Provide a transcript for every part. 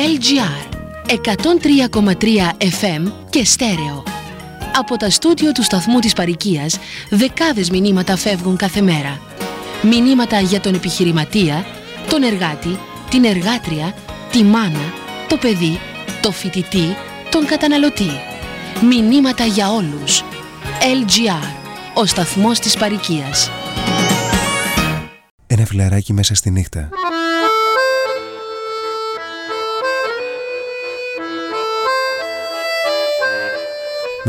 LGR 103,3 FM και στέρεο. Από τα στούντιο του σταθμού της Παρικίας δεκάδες μηνύματα φεύγουν κάθε μέρα. Μηνύματα για τον επιχειρηματία, τον εργάτη, την εργάτρια, τη μάνα, το παιδί, το φοιτητή, τον καταναλωτή. Μηνύματα για όλους. LGR, ο σταθμός της Παρικίας. Ένα φιλαράκι μέσα στη νύχτα.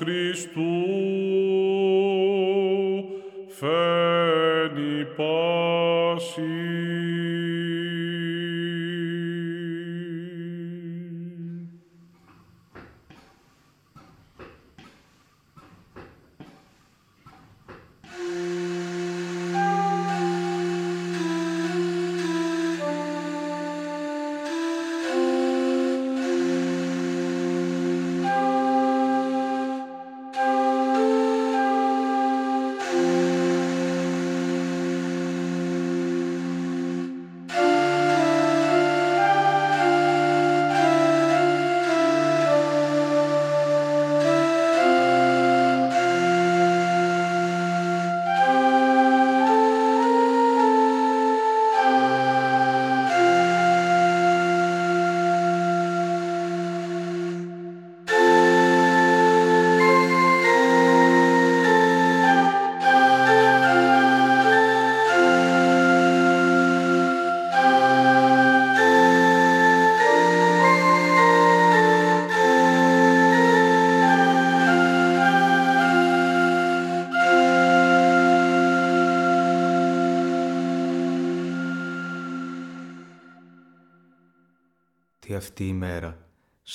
Αυτή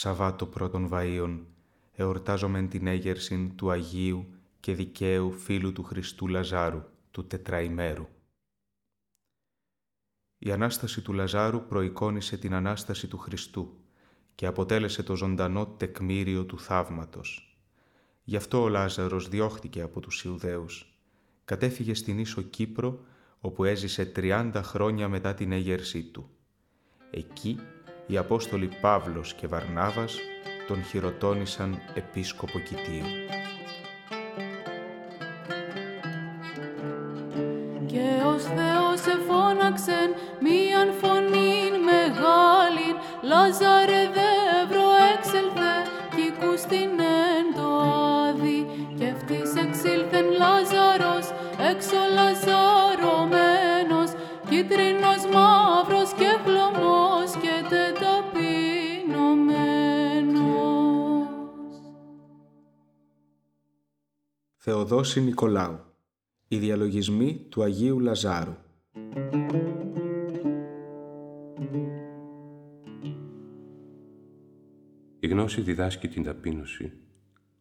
Σαββάτο πρώτων Βαΐων, εορτάζομεν την έγερση του Αγίου και δικαίου φίλου του Χριστού Λαζάρου, του τετραημέρου. Η Ανάσταση του Λαζάρου προεικόνισε την Ανάσταση του Χριστού και αποτέλεσε το ζωντανό τεκμήριο του θαύματος. Γι' αυτό ο Λάζαρος διώχτηκε από τους Ιουδαίους. Κατέφυγε στην Ίσο Κύπρο, όπου έζησε 30 χρόνια μετά την έγερσή του. Εκεί οι Απόστολοι Παύλος και Βαρνάβας τον χειροτώνησαν επίσκοπο κοιτίου. Και ως Θεός εφώναξεν μίαν φωνήν μεγάλην Λάζαρε δεύρο έξελθε κι στην εν το άδει και ευτής εξήλθεν Λάζαρος έξω λαζαρωμένος κίτρινος μαύρος Θεοδόση Νικολάου. Οι διαλογισμοί του Αγίου Λαζάρου. Η γνώση διδάσκει την ταπείνωση,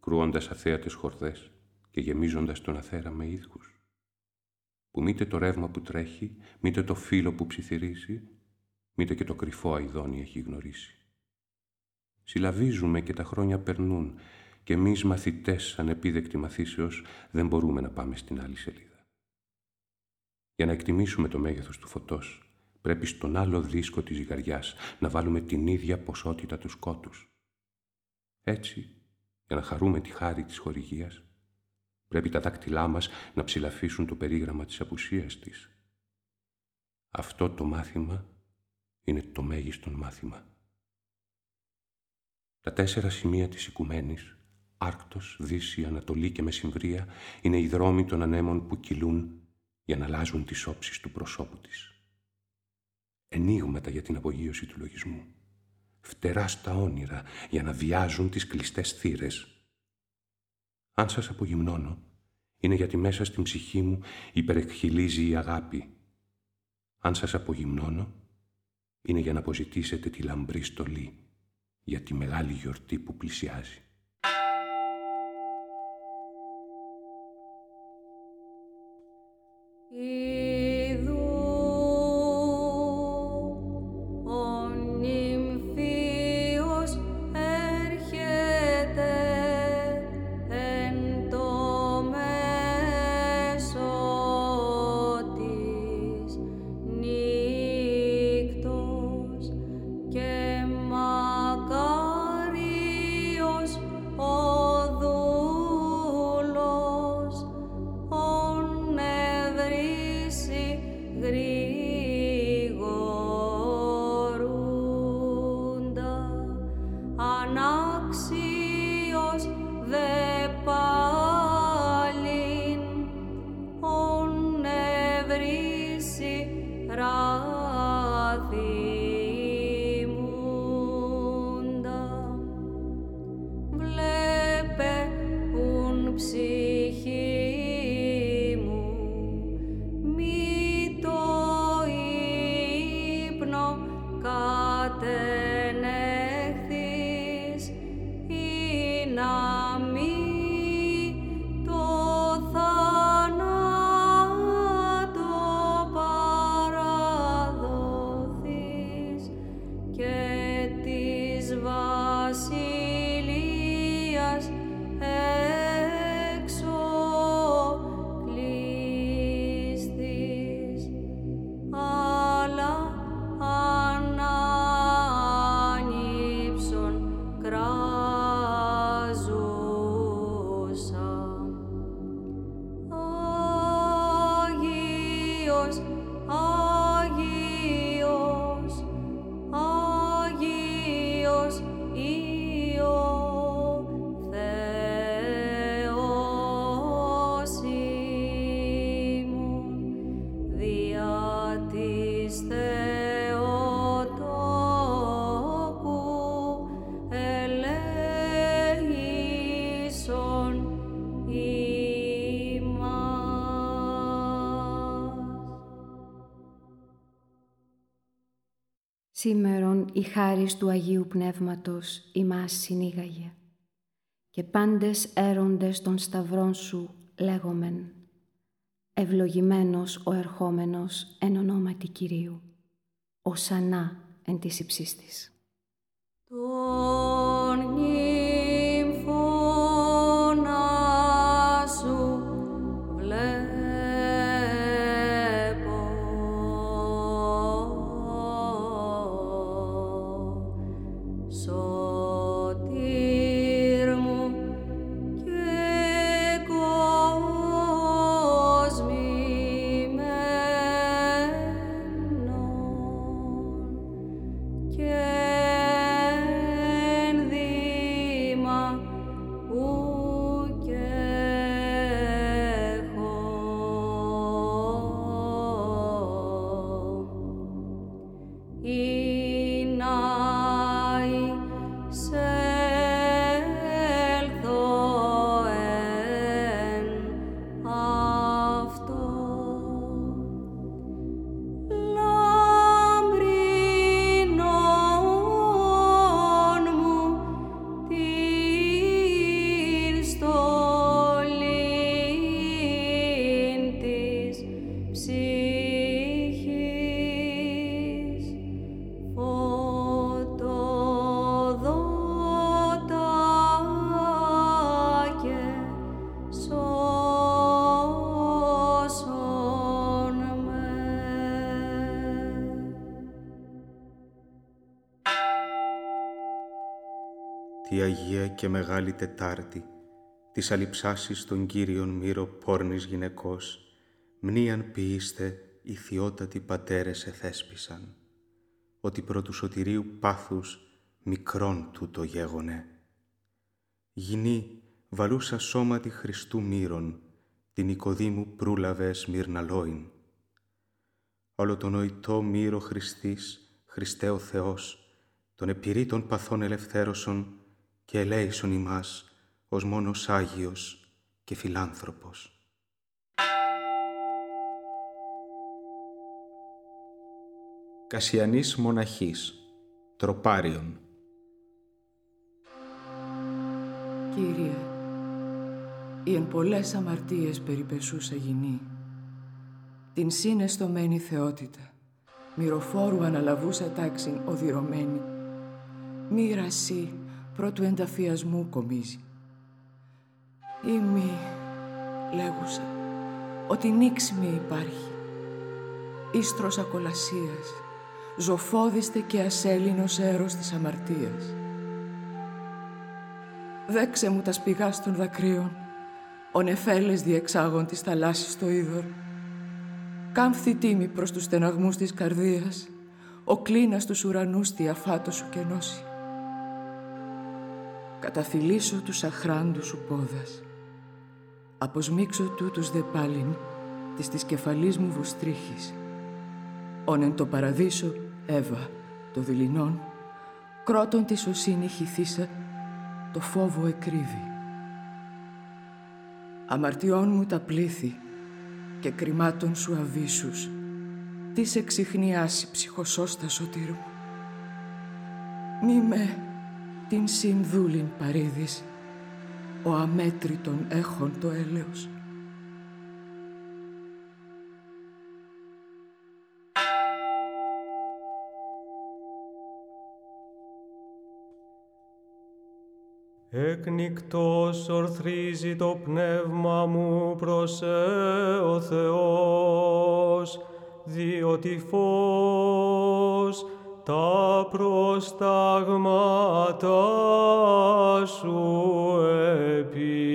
κρούοντας αθέατες χορδές και γεμίζοντας τον αθέρα με ίδχους, που μήτε το ρεύμα που τρέχει, μήτε το φύλλο που ψιθυρίζει, μήτε και το κρυφό αηδόνι έχει γνωρίσει. Συλλαβίζουμε και τα χρόνια περνούν και εμείς μαθητές ανεπίδεκτη μαθήσεως δεν μπορούμε να πάμε στην άλλη σελίδα. Για να εκτιμήσουμε το μέγεθος του φωτός, πρέπει στον άλλο δίσκο της ζυγαριάς να βάλουμε την ίδια ποσότητα του σκότους. Έτσι, Για να χαρούμε τη χάρη της χορηγίας, πρέπει τα δάκτυλά μας να ψηλαφίσουν το περίγραμμα της απουσίας της. Αυτό το μάθημα είναι το μέγιστον μάθημα. Τα τέσσερα σημεία της οικουμένης, Άρκτος, Δύση, Ανατολή και Μεσημβρία, είναι οι δρόμοι των ανέμων που κυλούν για να αλλάζουν τις όψεις του προσώπου της. Ενίγματα για την απογείωση του λογισμού. Φτερά στα όνειρα για να βιάζουν τις κλειστές θύρες. Αν σας απογυμνώνω, είναι γιατί μέσα στην ψυχή μου υπερεκχυλίζει η αγάπη. Αν σας απογυμνώνω, είναι για να αποζητήσετε τη λαμπρή στολή για τη μεγάλη γιορτή που πλησιάζει. Σήμερον η χάρις του Αγίου Πνεύματος ημάς συνήγαγε και πάντες έροντες των σταυρών σου λέγομεν «Ευλογημένος ο ερχόμενος εν ονόματι Κυρίου, οσανά εν της υψίστης». Και Μεγάλη Τετάρτη, της αλειψάσης των Κύριων Μύρο πόρνης γυναικός, μνήαν ποιήστε οι θειότατοι πατέρες εθέσπισαν, ότι προ του σωτηρίου πάθους μικρόν τούτο γέγονε. Γινή βαλούσα σώματι Χριστού μύρων, την οικοδήμου προύλαβε σμυρναλόιν. Όλο το νοητό μύρο Χριστής, Χριστέ ο Θεός, των επιρρήτων παθών ελευθέρωσον και ελέησον ημάς ως μόνος Άγιος και φιλάνθρωπος. Κασιανής Μοναχής, Τροπάριον. Κύριε, η εν πολλές αμαρτίες περιπεσούσα γυνή, την συναισθωμένη θεότητα, μυροφόρου αναλαβούσα τάξην οδυρωμένη, μοίραση πρώτου ενταφιασμού κομίζει. Ή μη, λέγουσα, ότι νίξ υπάρχει, ίστρος ακολασίας, ζωφόδιστε και ασέλινος έρος της αμαρτίας. Δέξε μου τα σπηγά των δακρύων, ο νεφέλες διεξάγων της θαλάσσης το είδωρ. Κάμφθη τίμη προς τους στεναγμούς της καρδίας, ο κλίνας τους ουρανούς τη αφάτο σου κενώσει. Καταφυλίσω τους αχράντους σου πόδας, αποσμίξω τούτους δε πάλιν της της κεφαλής μου βουστρίχης. Ον εν το παραδείσο, Εύα, το δειλινόν, κρότον τη σωσίνη χυθήσα το φόβο εκρύβει. Αμαρτιών μου τα πλήθη και κρυμάτων σου αβίσους, τι σε ξυχνιάσει ψυχοσώστας σωτήρ μου. Μη με την συνδούλην παρήδης, ο αμέτρητον έχων το έλεος. Εκνικτός ορθρίζει το πνεύμα μου προς ο Θεός, διότι φως τα προστάγματα σου επί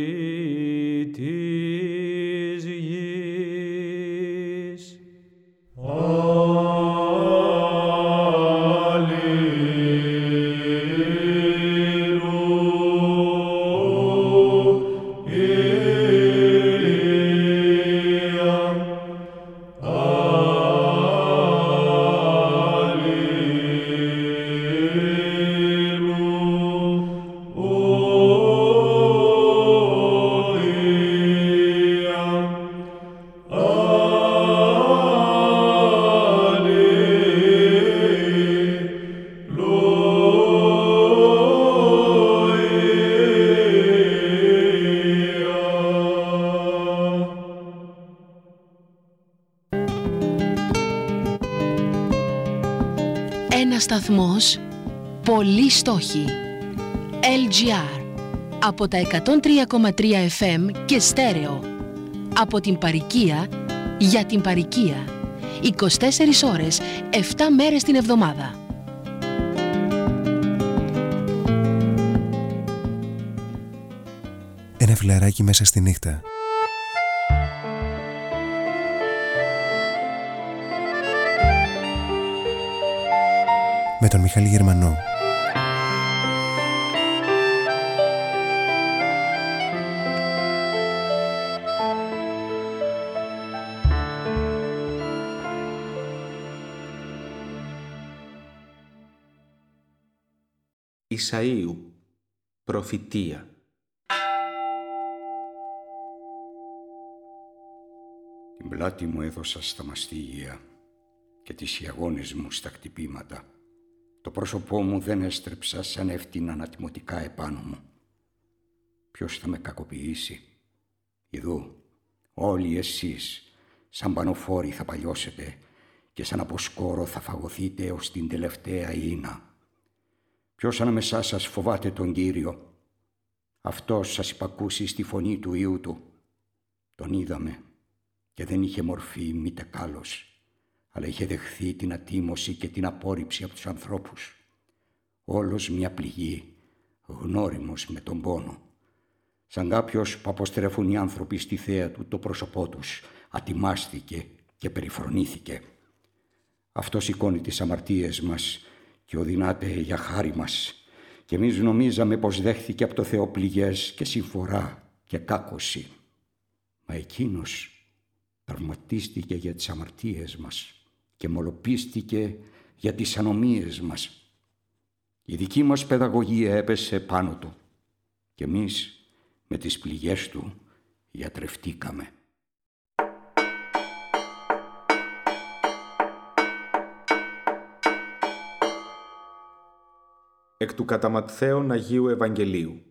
πολλοί στόχοι. LGR. Από τα 103,3 FM και στέρεο. Από την Παρικία, για την Παρικία. 24 ώρες, 7 μέρες την εβδομάδα. Ένα φιλαράκι μέσα στη νύχτα. Με τον Μιχάλη Γερμανό. Ισαΐου, προφητεία. Την πλάτη μου έδωσα στα μαστίγια και τις ιαγώνες μου στα χτυπήματα. Το πρόσωπό μου δεν έστρεψα σαν έφτινα ανατιμωτικά επάνω μου. Ποιος θα με κακοποιήσει; Ιδού, όλοι εσείς, σαν πανοφόροι θα παλιώσετε και σαν αποσκόρο θα φαγωθείτε ως την τελευταία ίνα. Ποιος ανάμεσά σας φοβάται τον Κύριο. Αυτός σας υπακούσει στη φωνή του Υιού Του. Τον είδαμε και δεν είχε μορφή μήτε κάλος, αλλά είχε δεχθεί την ατίμωση και την απόρριψη από τους ανθρώπους. Όλος μια πληγή, γνώριμος με τον πόνο. Σαν κάποιος που αποστρέφουν οι άνθρωποι στη θέα του το πρόσωπό τους, ατιμάστηκε και περιφρονήθηκε. Αυτό σηκώνει τις αμαρτίες μας και οδυνάται για χάρη μας. Και εμείς νομίζαμε πως δέχθηκε από το Θεό πληγές και συμφορά και κάκωση. Μα εκείνος τραυματίστηκε για τις αμαρτίες μας και μολοπίστηκε για τις ανομίες μας. Η δική μας παιδαγωγία έπεσε πάνω του και εμείς με τις πληγές του γιατρευτήκαμε. Εκ του καταματθέων Αγίου Ευαγγελίου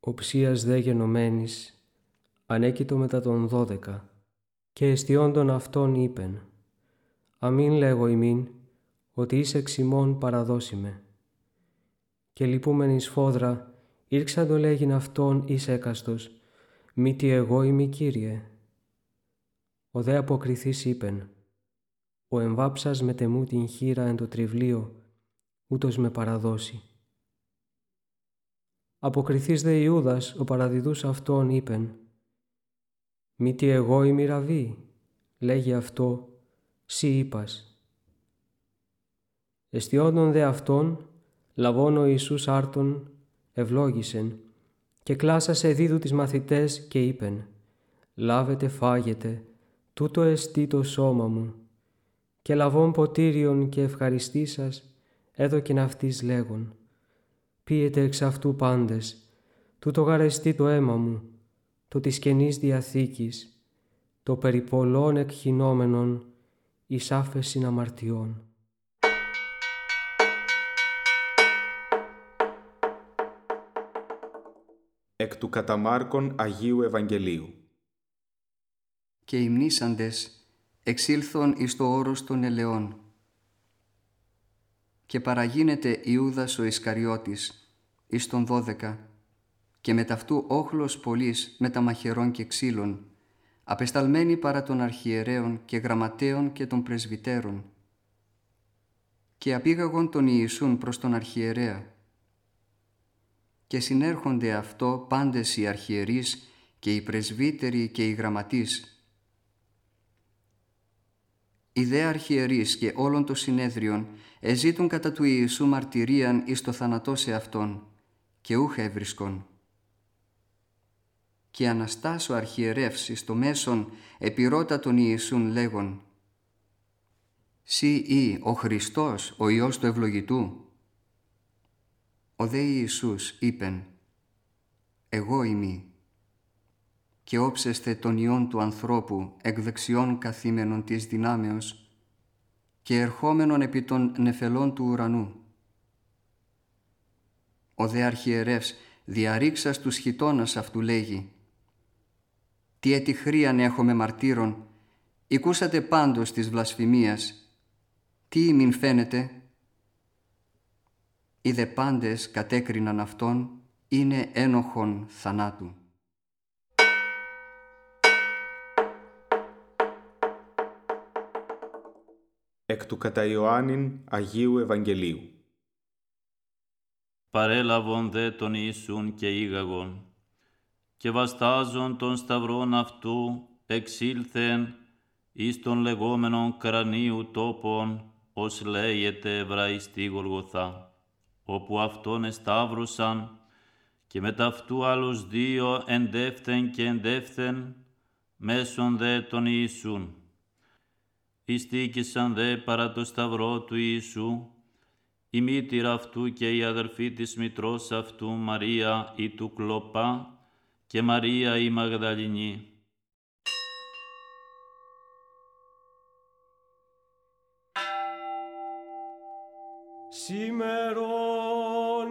Οψίας δε γενομένης, ανέκητο μετά των δώδεκα, και εστιόντων αυτών είπεν, αμήν λέγω ημίν, ότι είσαι εξημών παραδόσιμε. Και λυπούμενη σφόδρα, ήρξαν το λέγειν αυτόν εις έκαστος, μη τι εγώ είμαι Κύριε. Ο δε αποκριθής είπεν, ο εμβάψας με τεμού την χείρα εν το τριβλίο, ούτως με παραδώσει. Αποκριθείς δε Ιούδας, ο παραδιδούς αυτόν είπεν, μη τι εγώ είμαι ραβή, λέγει αυτό, σύ είπας. Εστιόντων δε αυτόν, λαβών ο Ιησούς άρτον, ευλόγησεν, και κλάσασε δίδου τις μαθητές και είπεν, «Λάβετε φάγετε, τούτο εστί το σώμα μου». Και λαβών ποτήριον και ευχαριστήσας, έδωκεν αυτής λέγον, «Πίετε εξ αυτού πάντες, τούτο γαρεστεί το αίμα μου, το της Καινής Διαθήκης, το περί πολλών εκχυνόμενων εις άφεσιν αμαρτιών». Εκ του καταμάρκων Αγίου Ευαγγελίου. Και οι μνήσαντες εξήλθον εις το όρος των ελαιών και παραγίνεται Ιούδας ο Ισκαριώτης εις τον δώδεκα. Και με ταυτού όχλος πολλής με τα μαχαιρών και ξύλων απεσταλμένοι παρά των αρχιερέων και γραμματέων και των πρεσβυτέρων. Και απήγαγον τον Ιησούν προς τον αρχιερέα. Και συνέρχονται αυτό πάντες οι αρχιερείς και οι πρεσβύτεροι και οι γραμματείς. Οι δε αρχιερείς και όλων των συνέδριων εζήτουν κατά του Ιησού μαρτυρίαν εις το θανατό σε Αυτόν και ούχα έβρισκον. Και Αναστάς ο αρχιερεύς εις το μέσον επιρώτα τον Ιησούν λέγον «Σύ ή ο Χριστός, ο Υιός του ευλογητού». Ο δε Ιησούς είπεν «Εγώ είμαι» και όψεστε τον Υιόν του ανθρώπου εκ δεξιών καθήμενων της δυνάμεως και ερχόμενον επί των νεφελών του ουρανού. Ο δε αρχιερεύς διαρρήξας τους χιτώνας αυτού λέγει «Τι ετυχρίαν έχουμε μαρτύρων, οικούσατε πάντως της βλασφημίας, τι μην φαίνεται» οι δε πάντες κατέκριναν αυτόν είναι ένοχον θανάτου. Εκ του κατά Ιωάννην Αγίου Ευαγγελίου Παρέλαβον δε τον Ιησούν και ήγαγον και βαστάζον τον σταυρόν αυτού εξήλθεν εις τον λεγόμενον κρανίου τόπον ως λέγεται Εβραϊστή Γολγοθά όπου αυτόν εσταύρωσαν και με ταυτού άλλους δύο εντεύθεν και εντεύθεν μέσον δε τον Ιησούν. Ιστήκησαν δε παρά το σταυρό του Ιησού, η μήτηρα αυτού και η αδερφή της μητρός αυτού Μαρία η του Κλοπά και Μαρία η Μαγδαληνή. Σήμερον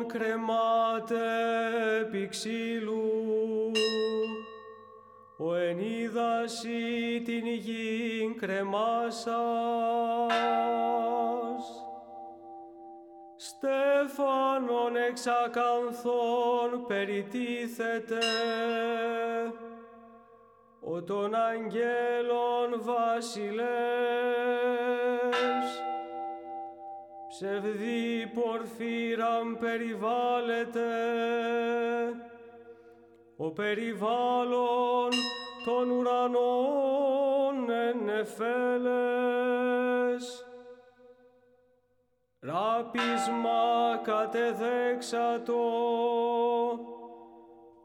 κρεμάται επί ξύλου, ο ενίδαση την γην κρεμάσας. Στέφανον εξακανθών περιτίθεται, ο των αγγέλων βασιλεύς, ψευδή πορφύραν περιβάλλεται, ο περιβάλλον των ουρανών ενεφέλες. Ράπισμα κατεδέξατο,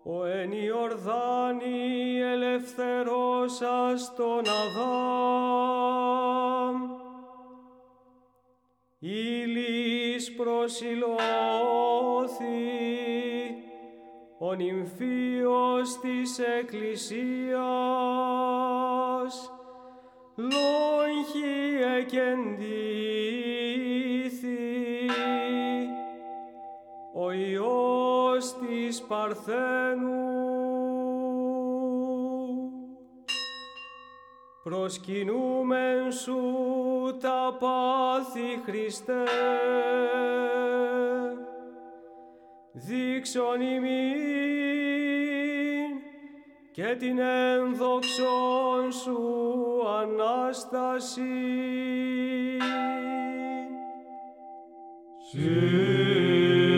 ο εν Ιορδάνη ελευθερώσας τον Αδάμ. Ήλις προσιλώθη, ο νυμφίος της Εκκλησίας, λόγχη εκεντήθη, ο Υιός της Παρθένου. Προσκυνούμεν σου τα πάθη Χριστέ, δείξον ημίν και την ένδοξον σου Ανάσταση. Σήμερον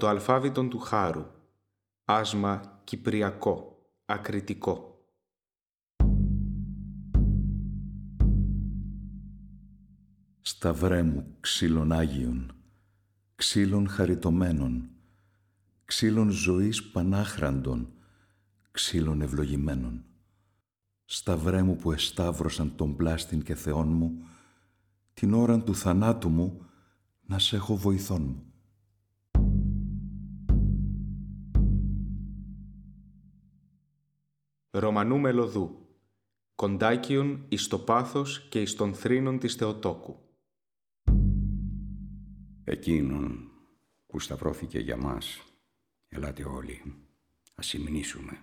το αλφάβητον του χάρου. Άσμα κυπριακό, ακριτικό. Σταυρέ μου ξύλων άγιων, ξύλων χαριτωμένων, ξύλων ζωής πανάχραντων, ξύλων ευλογημένων. Σταυρέ μου που εσταύρωσαν τον πλάστην και θεόν μου, την ώρα του θανάτου μου να σε έχω βοηθών μου. Ρωμανού Μελωδού Κοντάκιον εις το πάθος και εις των θρήνων της Θεοτόκου Εκείνον που σταυρώθηκε για μας, ελάτε όλοι, ας υμνήσουμε.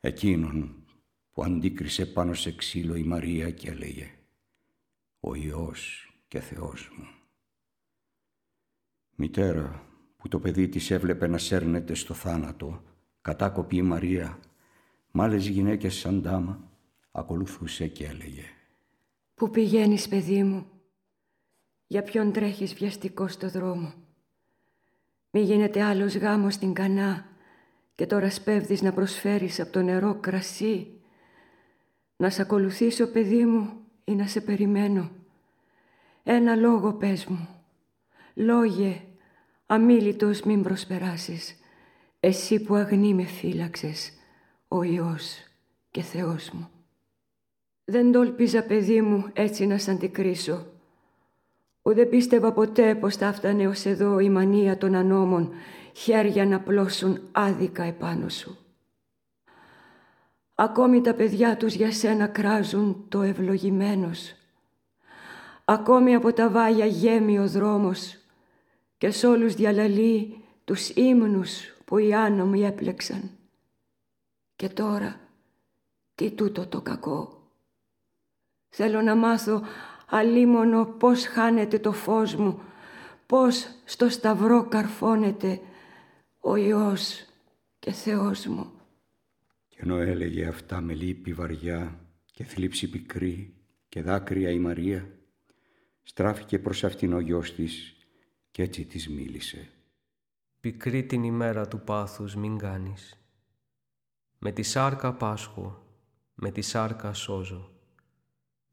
Εκείνον που αντίκρισε πάνω σε ξύλο η Μαρία και έλεγε «Ο Υιός και Θεός μου». Μητέρα που το παιδί της έβλεπε να σέρνεται στο θάνατο, κατάκοπη η Μαρία, μ' άλλες γυναίκες σαν τάμα, ακολουθούσε και έλεγε «Πού πηγαίνεις παιδί μου, για ποιον τρέχεις βιαστικό στο δρόμο; Μη γίνεται άλλος γάμος στην κανά και τώρα σπέβδεις να προσφέρεις από το νερό κρασί. Να σε ακολουθήσω παιδί μου ή να σε περιμένω. Ένα λόγο πες μου. Λόγε, αμήλυτος μην προσπεράσεις. Εσύ που αγνή με φύλαξες, ο Υιός και Θεός μου. Δεν τόλπιζα παιδί μου έτσι να σ' αντικρίσω. Ουδε πίστευα ποτέ πως θα φτάνε ως εδώ η μανία των ανώμων χέρια να πλώσουν άδικα επάνω σου. Ακόμη τα παιδιά τους για σένα κράζουν το ευλογημένος. Ακόμη από τα βάγια γέμει ο δρόμος και σ' όλους διαλαλεί τους ύμνους που οι άνομοι έπλεξαν. Και τώρα, τι τούτο το κακό. Θέλω να μάθω αλίμονο πώς χάνεται το φως μου, πώς στο σταυρό καρφώνεται ο Υιός και Θεός μου. Και ενώ έλεγε αυτά με λύπη βαριά και θλίψη πικρή και δάκρυα η Μαρία, στράφηκε προς αυτήν ο γιος της και έτσι της μίλησε. Πικρή την ημέρα του πάθους μην κάνεις. Με τη σάρκα πάσχω, με τη σάρκα σώζω.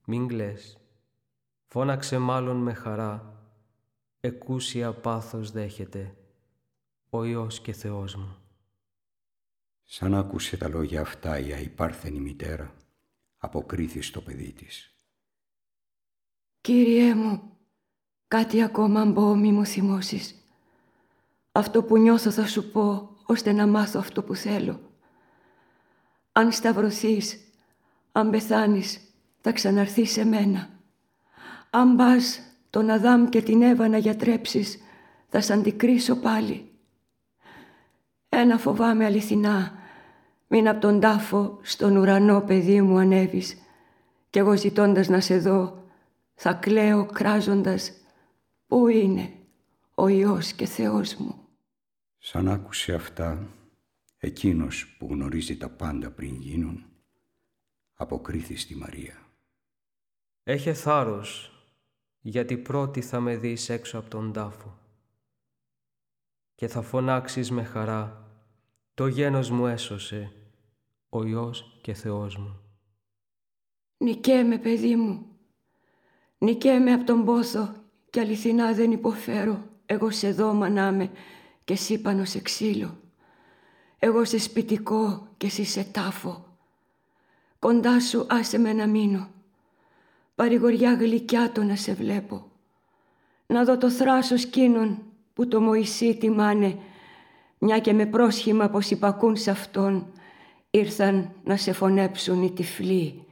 Μην κλαις, Φώναξε μάλλον με χαρά, εκούσια πάθος δέχεται, ο Υιός και Θεός μου. Σαν άκουσε τα λόγια αυτά η αϊπάρθενη μητέρα, αποκρίθη στο παιδί της. Κύριέ μου, κάτι ακόμα μπω μη μου θυμώσεις. Αυτό που νιώθω θα σου πω, ώστε να μάθω αυτό που θέλω. Αν σταυρωθείς, αν πεθάνεις, θα ξαναρθείς σε μένα. Αν πας τον Αδάμ και την Εύα να γιατρέψεις, θα σ' αντικρίσω πάλι. Ένα φοβάμαι αληθινά, μην απ' τον τάφο στον ουρανό παιδί μου ανέβεις κι εγώ ζητώντας να σε δω, θα κλαίω κράζοντας «Πού είναι ο Υιός και Θεός μου» Σαν άκουσε αυτά, εκείνος που γνωρίζει τα πάντα πριν γίνουν, αποκρίθη στη Μαρία. Έχε θάρρος, γιατί πρώτη θα με δεις έξω από τον τάφο. Και θα φωνάξεις με χαρά, το γένος μου έσωσε, ο Υιός και Θεός μου. Νικέμαι, παιδί μου. Νικέμαι από τον πόθο και αληθινά δεν υποφέρω εγώ σε δώμα να είμαι και εσύ πάνω σε ξύλο. Εγώ σε σπιτικό και εσύ σε τάφο. Κοντά σου άσε με να μείνω παρηγοριά γλυκιά το να σε βλέπω. Να δω το θράσος κείνων που το Μωυσή τιμάνε, μια και με πρόσχημα πως υπακούν σε αυτόν, ήρθαν να σε φωνέψουν οι τυφλοί.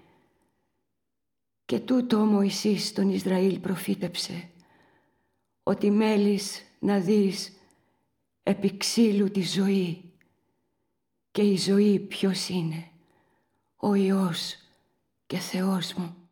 Και τούτο ο Μωυσής τον Ισραήλ προφήτεψε, ότι μέλεις να δεις επί ξύλου τη ζωή και η ζωή ποιος είναι, ο Υιός και Θεός μου.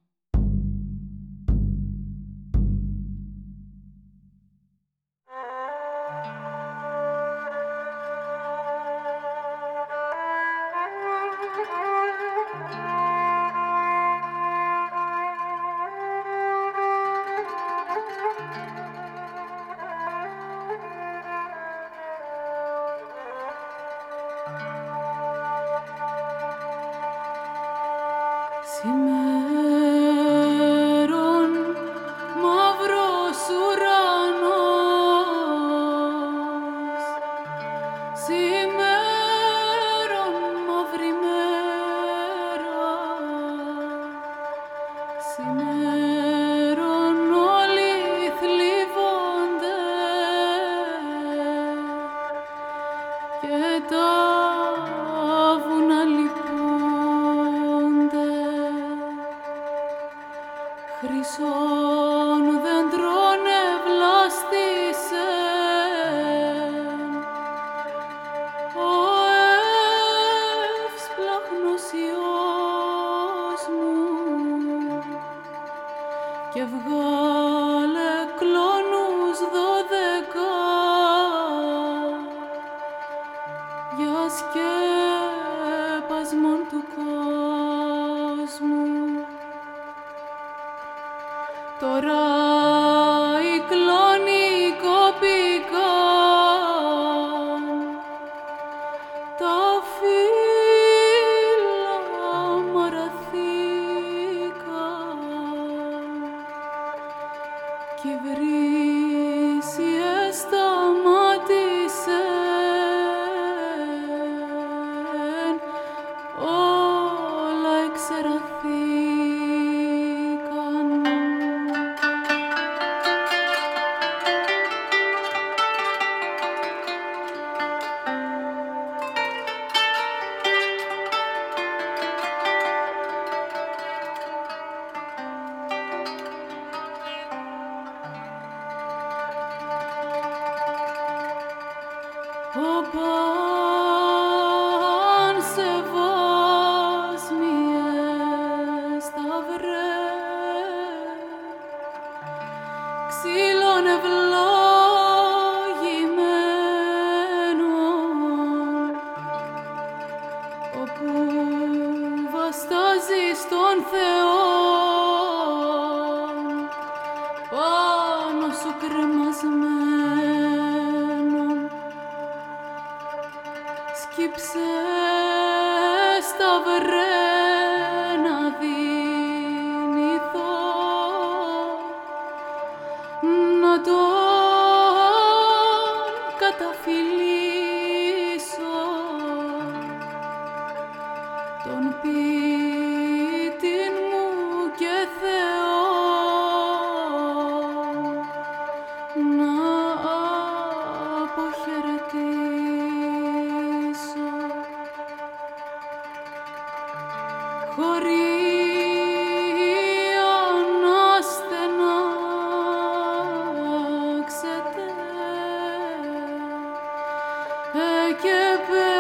que a.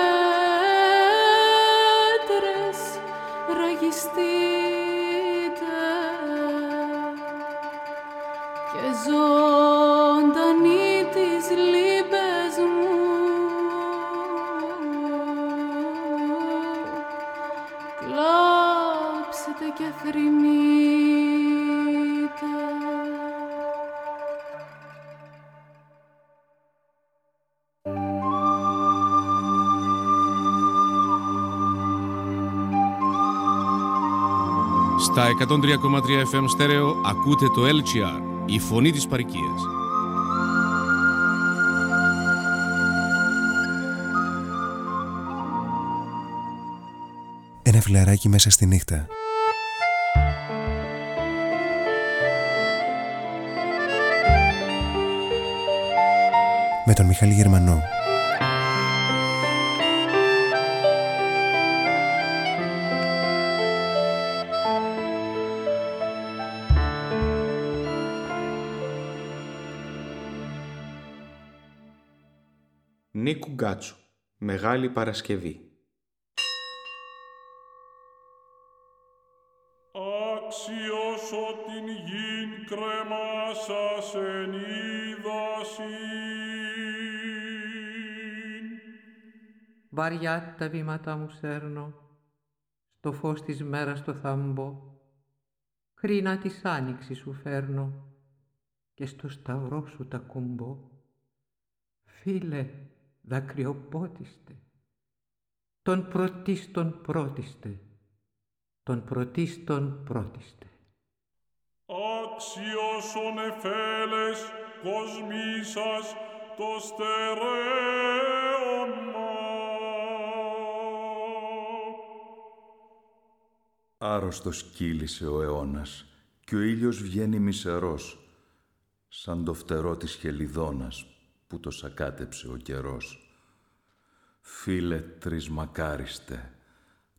Στα 103,3 FM στέρεο ακούτε το LGR, η φωνή της παρικίας. Ένα φιλαράκι μέσα στη νύχτα. Με τον Μιχάλη Γερμανό. Μεγάλη Παρασκευή. Αξιώσω την γην κρεμάσας εν Βαριά τα βήματα μου σέρνω, στο φως της μέρας το θάμπο, κρίνα της άνοιξης σου φέρνω και στο σταυρό σου τα κουμπώ. Φίλε, δακρυοπότιστε, τον πρωτίστων πρώτιστε, τον πρωτίστων πρώτιστε. Άξιοσον εφέλες κοσμήσας το στερέωμα. Άρρωστος κύλησε ο αιώνας και ο ήλιος βγαίνει μισερός, σαν το φτερό της χελιδόνας που το σακάτεψε ο καιρός. Φίλε τρισμακάριστε,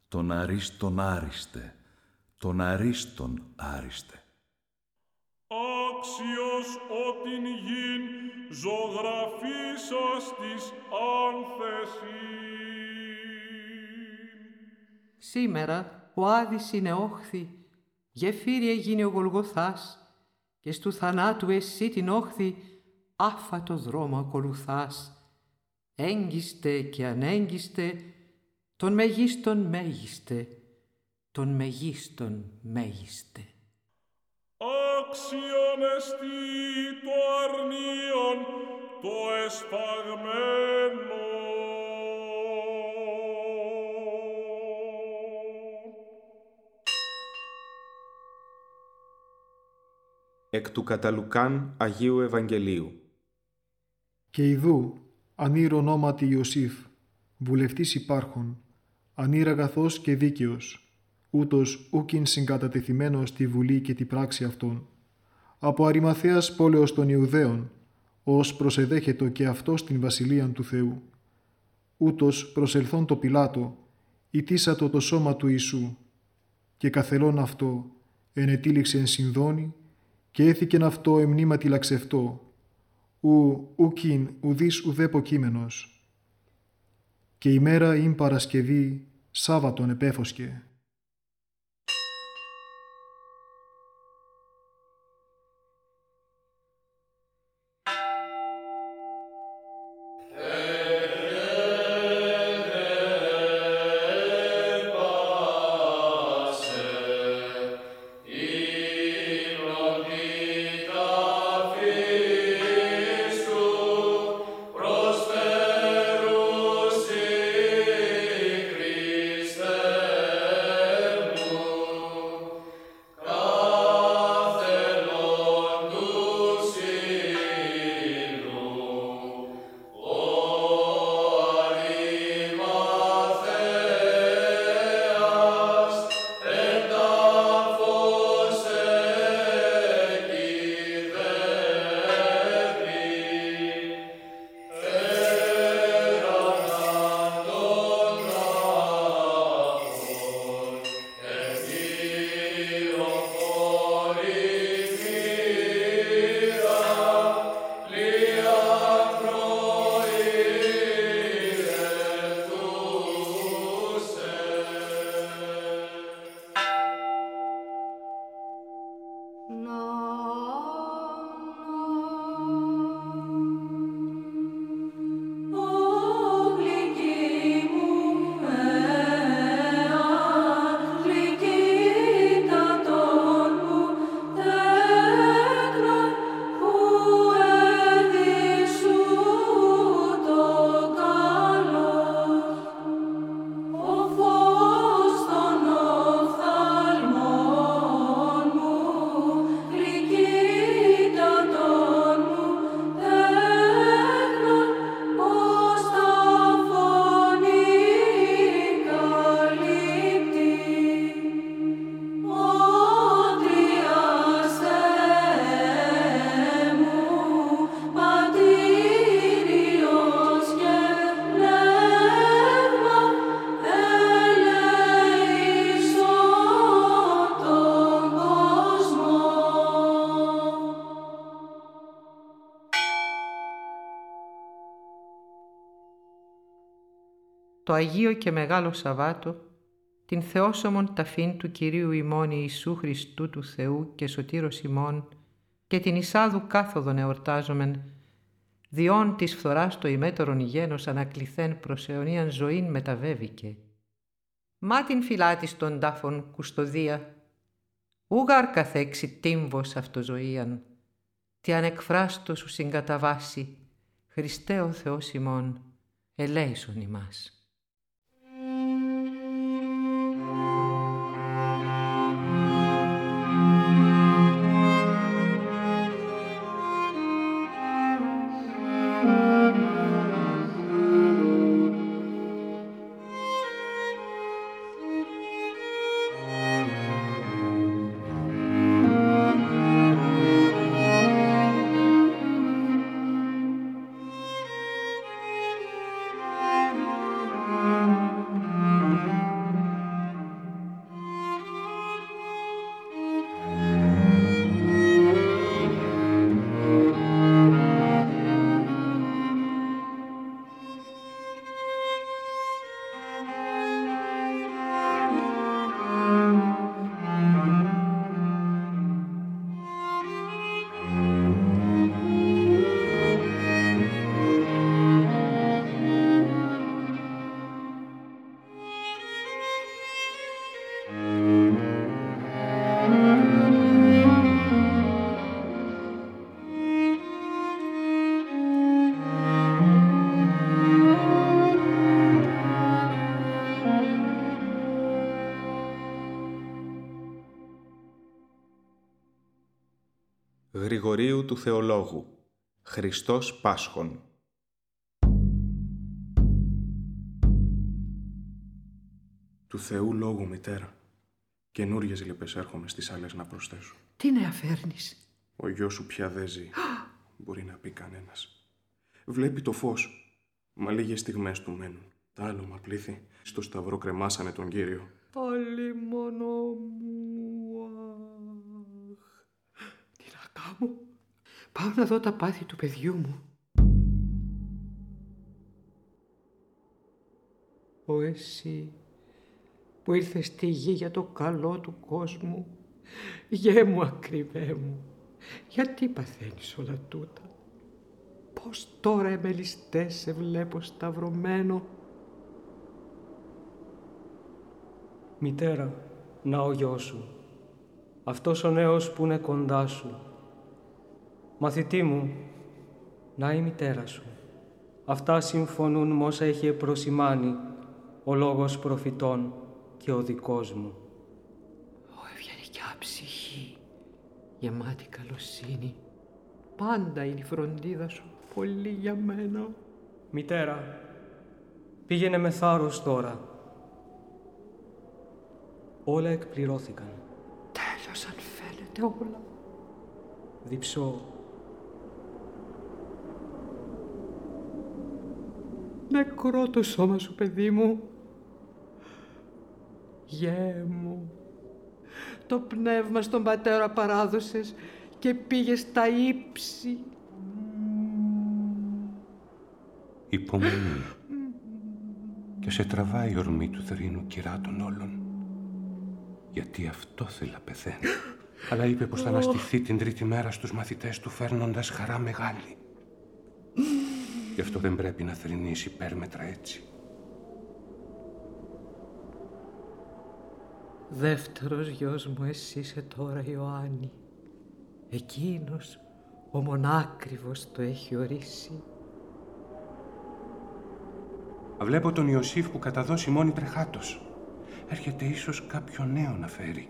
τον αρίστον άριστε, τον αρίστον άριστε. Άξιος την γην ζωγραφίσας της άνθεσης. Σήμερα ο Άδης είναι όχθη, γεφύρι έγινε ο Γολγοθάς και στου θανάτου εσύ την όχθη άφατος δρόμο ακολουθάς. Έγκυστε και ανέγγιστε, τον μεγίστον μέγιστε, τον μεγίστον μέγιστε. Άξιον εστί το αρνίον το εσφαγμένο. Εκ του Καταλουκάν Αγίου Ευαγγελίου Και ιδού, ανήρ ονόματι Ιωσήφ, βουλευτής υπάρχων, ανήρ αγαθός και δίκαιος, ούτως ούκιν συγκατατεθειμένος στη βουλή και τη πράξη αυτών. Από Αριμαθέας πόλεως των Ιουδαίων, ως προσεδέχετο και αυτό στην βασιλείαν του Θεού. Ούτως προσελθόν το Πιλάτο, ητήσατο το σώμα του Ιησού, και καθελών αυτό ενετήληξεν συνδόνη και έθηκεν αυτό εμνήματι λαξευτό, ου ουκίν ουδής ουδέπο κείμενος. Και η μέρα ειν Παρασκευή, Σάββατον επέφοσκε. Αγίο και Μεγάλο Σαββάτο, την Θεόσωμον ταφήν του Κυρίου ημών Ιησού Χριστού του Θεού και Σωτήρος ημών και την Ισάδου κάθοδον εορτάζομεν, διόν της φθοράς το ημέτερον γένος ανακληθέν προς αιωνίαν ζωήν μεταβέβηκε. Μα την φυλάτης των τάφων κουστοδία, ούγαρ καθέξει τύμβος αυτοζωίαν, τι ανεκφράστος σου συγκαταβάσει, Χριστέ ο Θεός ημών, ελέησον ημάς. Γρηγορίου του Θεολόγου. Χριστός Πάσχων. Του Θεού Λόγου μητέρα Καινούριες λύπες έρχομαι στις άλλες να προσθέσω. Τι νέα φέρνεις; Ο γιος σου πια δεν ζει. Μπορεί να πει κανένας. Βλέπει το φως Μα λίγες στιγμές του μένουν. Τα άλωμα πλήθη Στο σταυρό κρεμάσανε τον Κύριο. Πάλι μόνο μου αχ. Τι να κάνω; Πάω να δω τα πάθη του παιδιού μου Ο εσύ που ήρθες στη γη για το καλό του κόσμου Γε μου ακριβέ μου γιατί παθαίνεις όλα τούτα; Πώς τώρα εμελιστές σε βλέπω σταυρωμένο; Μητέρα, να ο γιος σου, αυτός ο νέος που είναι κοντά σου. Μαθητή μου, να η μητέρα σου. Αυτά συμφωνούν με όσα έχει προσημάνει ο λόγος προφητών και ο δικός μου. Ο ευγενικιά ψυχή, γεμάτη καλοσύνη, πάντα είναι η φροντίδα σου πολύ για μένα. Μητέρα, πήγαινε με θάρρος τώρα Όλα εκπληρώθηκαν. Τέλος αν φαίνεται όλα. Διψώ. Νεκρό το σώμα σου, παιδί μου. Γέ μου. Το πνεύμα στον πατέρα παράδοσες και πήγες στα ύψη. Υπομονή. Και σε τραβάει η ορμή του θρήνου κυρά των όλων γιατί αυτό θέλει να πεθαίνει. Αλλά είπε πως θα αναστηθεί την τρίτη μέρα στους μαθητές του φέρνοντας χαρά μεγάλη. Γι' αυτό δεν πρέπει να θρυνήσει υπέρμετρα έτσι. Δεύτερος γιος μου εσύ είσαι τώρα Ιωάννη. Εκείνος ο μονάκριβος το έχει ορίσει. Βλέπω τον Ιωσήφ που καταδώσει μόνη τρεχάτος έρχεται ίσως κάποιο νέο να φέρει.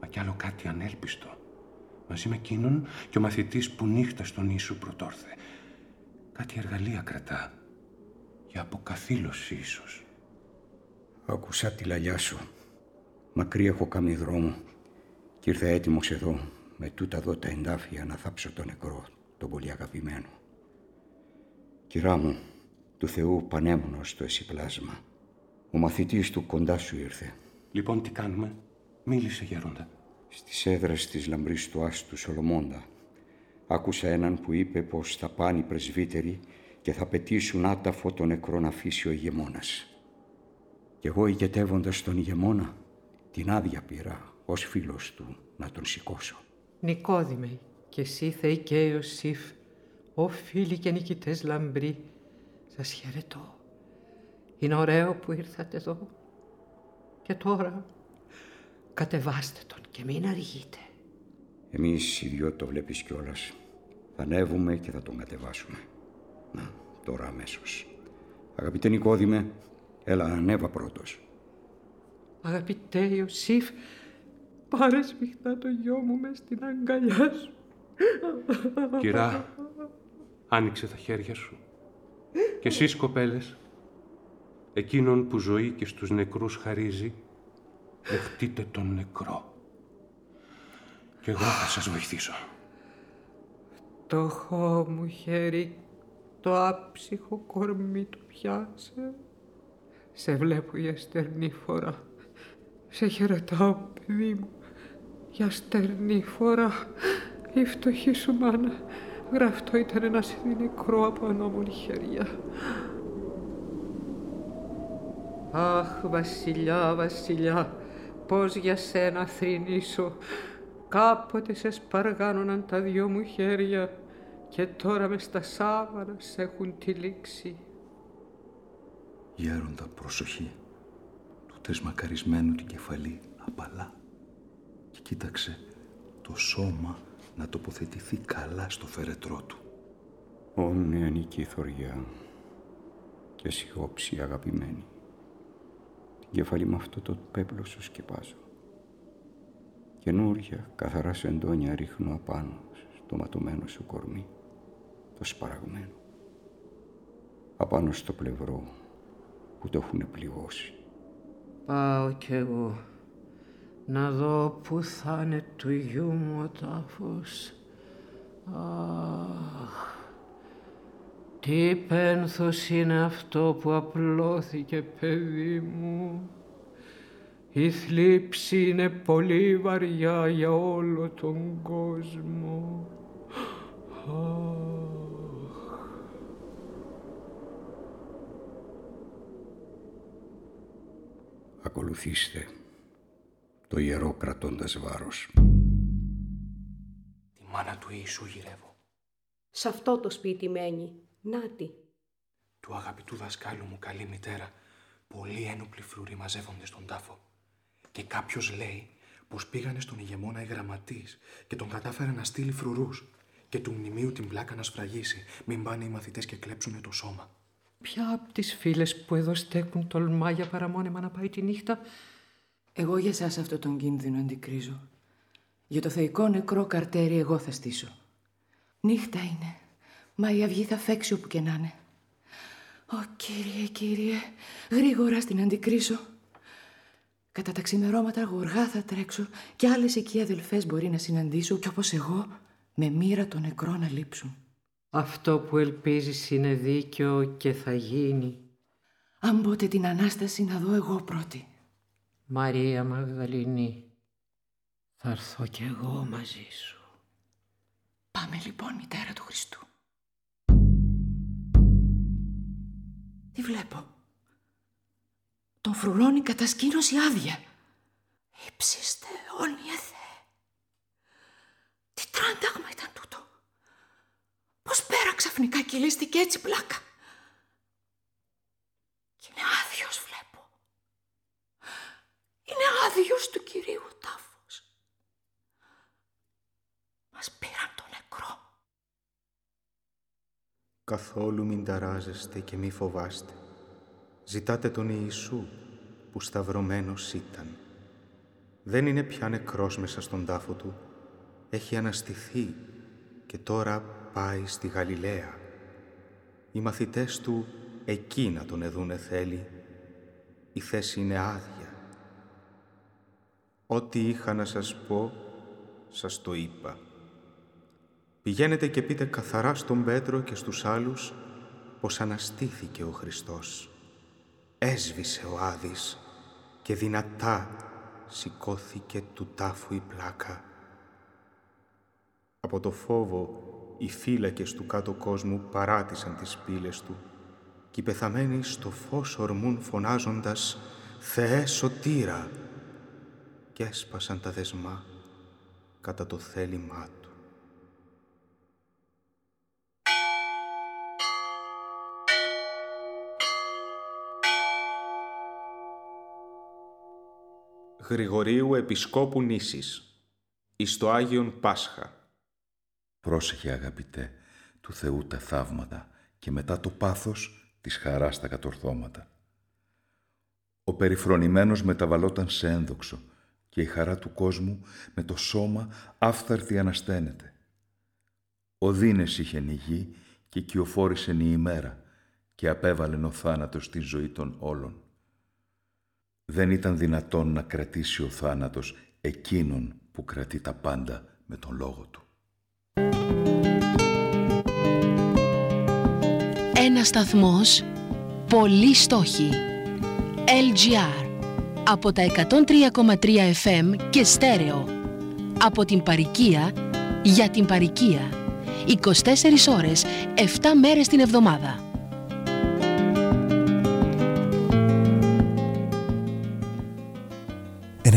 Μα κι άλλο κάτι ανέλπιστο. Μαζί με εκείνον και ο μαθητής που νύχτα στον Ιησού πρωτόρθε. Κάτι εργαλεία κρατά. Για αποκαθήλωση ίσως. Άκουσα τη λαλιά σου. Μακρύ έχω κάνει δρόμο και ήρθα έτοιμος εδώ με τούτα εδώ τα εντάφια να θάψω τον νεκρό, τον πολύ αγαπημένο. Κυρά μου, του Θεού πανέμονος το εσύ πλάσμα, ο μαθητής του κοντά σου ήρθε. Λοιπόν, τι κάνουμε; Μίλησε, γέροντα. Στις έδρες της λαμπρής του Άστου Σολομώντα άκουσα έναν που είπε πως θα πάνε οι πρεσβύτεροι και θα πετήσουν άταφο τον νεκρό να αφήσει ο ηγεμόνας. Κι εγώ ηγετεύοντας τον ηγεμόνα την άδεια πήρα ως φίλος του να τον σηκώσω. Νικόδημε, και εσύ Θεή και Ιωσήφ, ο φίλοι και νικητές λαμπροί, σας χαιρετώ. Είναι ωραίο που ήρθατε εδώ. Και τώρα κατεβάστε τον και μην αργείτε. Εμείς οι δυο το βλέπεις κιόλας. Θα ανέβουμε και θα τον κατεβάσουμε. Να, τώρα αμέσως. Αγαπητέ Νικόδημε, έλα ανέβα πρώτος. Αγαπητέ Ιωσήφ, πάρε σφιχτά το γιο μου μες στην αγκαλιά σου. Κυρά, άνοιξε τα χέρια σου. Και εσείς κοπέλες, εκείνον που ζωή και στους νεκρούς χαρίζει, δεχτείτε τον νεκρό. Και εγώ θα σας βοηθήσω. Το χώ μου χέρι, το άψυχο κορμί του πιάσε. Σε βλέπω για στερνή φορά. Σε χαιρετάω, παιδί μου, για στερνή φορά. Η φτωχή σου μάνα, γραφτό ήταν ένα νεκρό από ανώμονη χέρια. Αχ, βασιλιά, βασιλιά, πώς για σένα θρυνήσω. Κάποτε σε σπαργάνωναν τα δυο μου χέρια και τώρα μες στα σάβανα σε έχουν τυλίξει. Γέροντα, προσοχή. Του τεσμακαρισμένου την κεφαλή απαλά. Και κοίταξε το σώμα να τοποθετηθεί καλά στο φερετρό του. Ω νεανική θωριά και σιώψη αγαπημένη κεφάλι με αυτό το πέπλο σου σκεπάζω. Καινούρια, καθαρά σεντόνια ρίχνω απάνω στο ματωμένο σου κορμί, το σπαραγμένο. Απάνω στο πλευρό που το έχουν πληγώσει. Πάω κι εγώ να δω που θα είναι του γιού μου ο τάφος. Αχ, τι πένθος είναι αυτό που απλώθηκε παιδί μου. Η θλίψη είναι πολύ βαριά για όλο τον κόσμο. Ακολουθήστε το ιερό κρατώντας βάρος. Τη μάνα του Ιησού γυρεύω. Σ' αυτό το σπίτι μένει. Νάτι. Του αγαπητού δασκάλου μου καλή μητέρα. Πολλοί ένοπλοι φρουροί μαζεύονται στον τάφο. Και κάποιος λέει πως πήγανε στον ηγεμόνα οι γραμματείς και τον κατάφερε να στείλει φρουρούς και του μνημείου την πλάκα να σφραγίσει, μην πάνε οι μαθητές και κλέψουνε το σώμα. Ποια από τις φίλες που εδώ στέκουν τολμά για παραμόνιμα να πάει τη νύχτα; Εγώ για σας αυτό τον κίνδυνο αντικρίζω. Για το θεϊκό νεκρό καρτέρι εγώ θα στήσω. Νύχτα είναι, μα η αυγή θα φέξει όπου και να είναι. Ω κύριε, κύριε, γρήγορα στην αντικρίσω. Κατά τα ξημερώματα γοργά θα τρέξω και άλλες εκεί αδελφές μπορεί να συναντήσω κι όπως εγώ με μοίρα το νεκρό να λείψουν. Αυτό που ελπίζεις είναι δίκαιο και θα γίνει. Αν πότε την Ανάσταση να δω εγώ πρώτη. Μαρία Μαγδαληνή, θα έρθω κι εγώ μαζί σου. Πάμε λοιπόν, μητέρα του Χριστού. Τι βλέπω; Τον φρουρώνει κατασκήνωση άδεια. Ήψιστε αιώνιε Θεέ. Τι τράνταγμα ήταν τούτο. Πώς πέρα ξαφνικά κυλίστηκε έτσι πλάκα. Και είναι άδειος βλέπω. Είναι άδειος του Κυρίου ο τάφος. Μας πήραν το νεκρό. Καθόλου μην ταράζεστε και μη φοβάστε. Ζητάτε τον Ιησού που σταυρωμένος ήταν. Δεν είναι πια νεκρός μέσα στον τάφο του. Έχει αναστηθεί και τώρα πάει στη Γαλιλαία. Οι μαθητές του εκεί να τον εδούνε θέλει. Η θέση είναι άδεια. Ό,τι είχα να σας πω, σας το είπα. Πηγαίνετε και πείτε καθαρά στον Πέτρο και στους άλλους πως αναστήθηκε ο Χριστός. Έσβησε ο Άδης και δυνατά σηκώθηκε του τάφου η πλάκα. Από το φόβο οι φύλακες του κάτω κόσμου παράτησαν τις πύλες του και οι πεθαμένοι στο φως ορμούν φωνάζοντας «Θεέ σωτήρα» και έσπασαν τα δεσμά κατά το θέλημά του. Γρηγορίου Επισκόπου Νήσης εις το Άγιον Πάσχα Πρόσεχε αγαπητέ του Θεού τα θαύματα και μετά το πάθος της χαράς τα κατορθώματα. Ο περιφρονημένος μεταβαλόταν σε ένδοξο και η χαρά του κόσμου με το σώμα άφθαρτη ανασταίνεται. Ο Δίνες είχε νυγεί και κυοφόρησε η ημέρα και απέβαλεν ο θάνατος στη ζωή των όλων. Δεν ήταν δυνατόν να κρατήσει ο θάνατος εκείνον που κρατεί τα πάντα με τον λόγο του. Ένας σταθμός, πολλοί στόχοι. LGR. Από τα 103,3 FM και στέρεο. Από την Παρικία, για την Παρικία. 24 ώρες, 7 μέρες την εβδομάδα.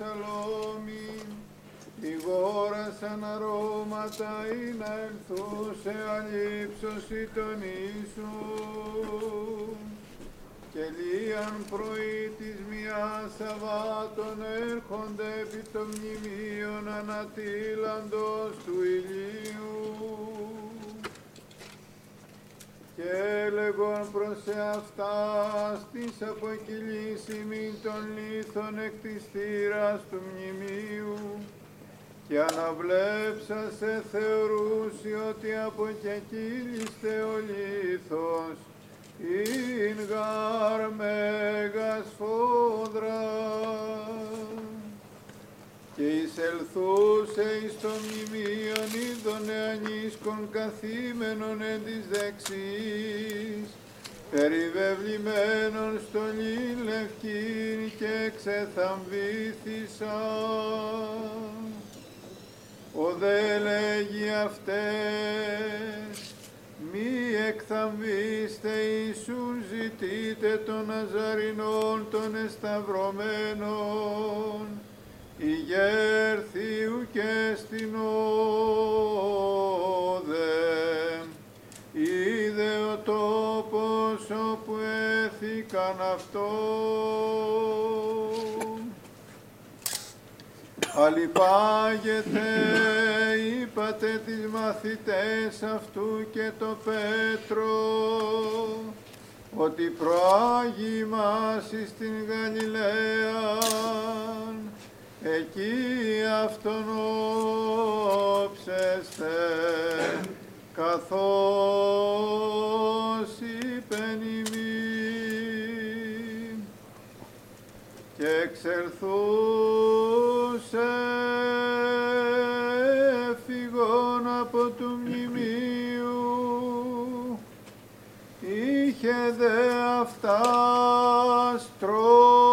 Σαλόμη ηγόρασαν αρώματα ή να ελθούσε αλήψωση των Ιησού και λίαν πρωί της μιας Σαββάτων έρχονται επί των μνημείων ανατήλαντος του ηλίου και έλεγον προς εαυτά της αποκυλήσιμη των λίθων εκ της θύρας του μνημείου και αναβλέψασε θεωρούσι ότι αποκεκύλιστε ο λίθος. Ειν γάρ μέγας φόδρας και εισελθούσε εις το μνημείον είδων νεανίσκων καθήμενων εν της δεξής περιβεβλημένων στολή λευκήν και ξεθαμβήθησαν. Ο δε λέγει αυτές, μη εκθαμβήστε Ιησούν ζητείτε των Ναζαρινών των εσταυρωμένων, ηγέρθιου και στην όδε, είδε ο τόπος όπου έθηκαν αυτό. Αλυπάγεται, είπατε τις μαθητές αυτού και το Πέτρο, ότι προάγει μας στην Γαλιλαία, εκεί αυτόν όψεστε, καθώς είπεν ημίν, και εξελθούσε φυγόν από του μνημείου, είχε δε αυτά τρόμος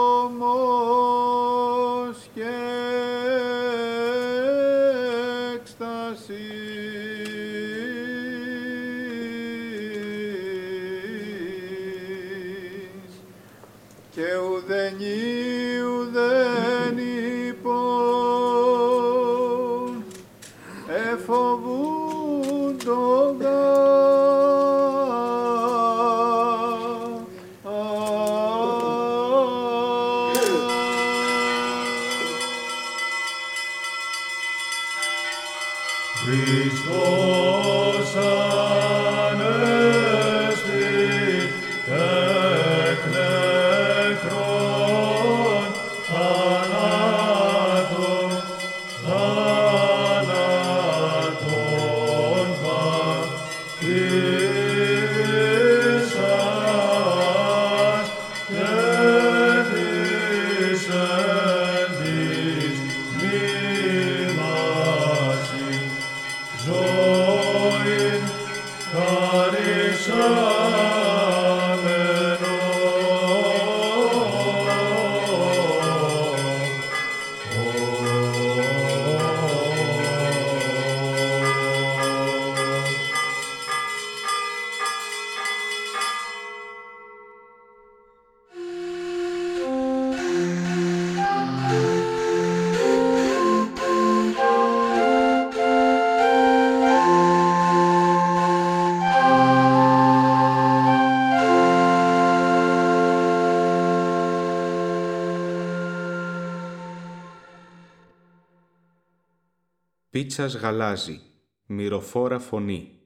Πίτσας γαλάζι, μυροφόρα φωνή.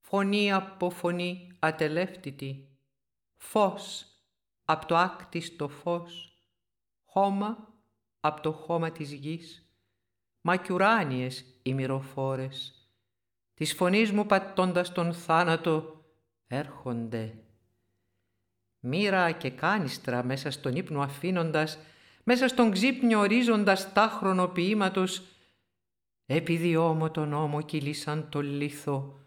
Φωνή από φωνή ατελεύτητη, φως από το άκτιστο φως, χώμα από το χώμα της γης, μα κι ουράνιες οι μυροφόρες, της φωνής μου πατώντας τον θάνατο, έρχονται. Μοίρα και κάνιστρα μέσα στον ύπνο αφήνοντας, μέσα στον ξύπνιο ορίζοντας τάχρονο ποίηματος, επειδή όμο τον ώμο κυλήσαν το λίθο,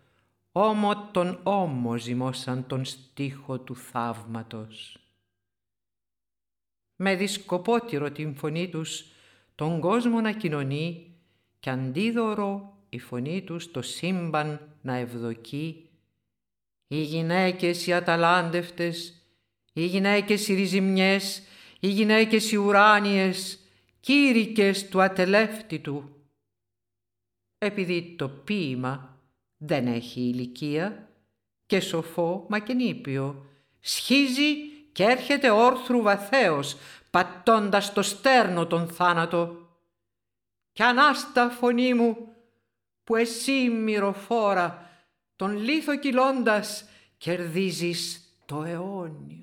όμο τον ώμο ζυμώσαν τον στίχο του θαύματος. Με δισκοπότηρο την φωνή τους τον κόσμο να κοινωνεί κι αντίδωρο η φωνή τους στο σύμπαν να ευδοκεί. Οι γυναίκες οι αταλάντευτες, οι γυναίκες οι ριζιμιές, οι γυναίκες οι ουράνιες, κήρυκες του ατελεύτητου. Επειδή το ποίημα δεν έχει ηλικία και σοφό μα και νήπιο, σχίζει και έρχεται όρθρου βαθέως, πατώντας το στέρνο τον θάνατο. Κι ανάστα φωνή μου, που εσύ μυροφόρα, τον λίθο κυλώντας, κερδίζεις το αιώνιο.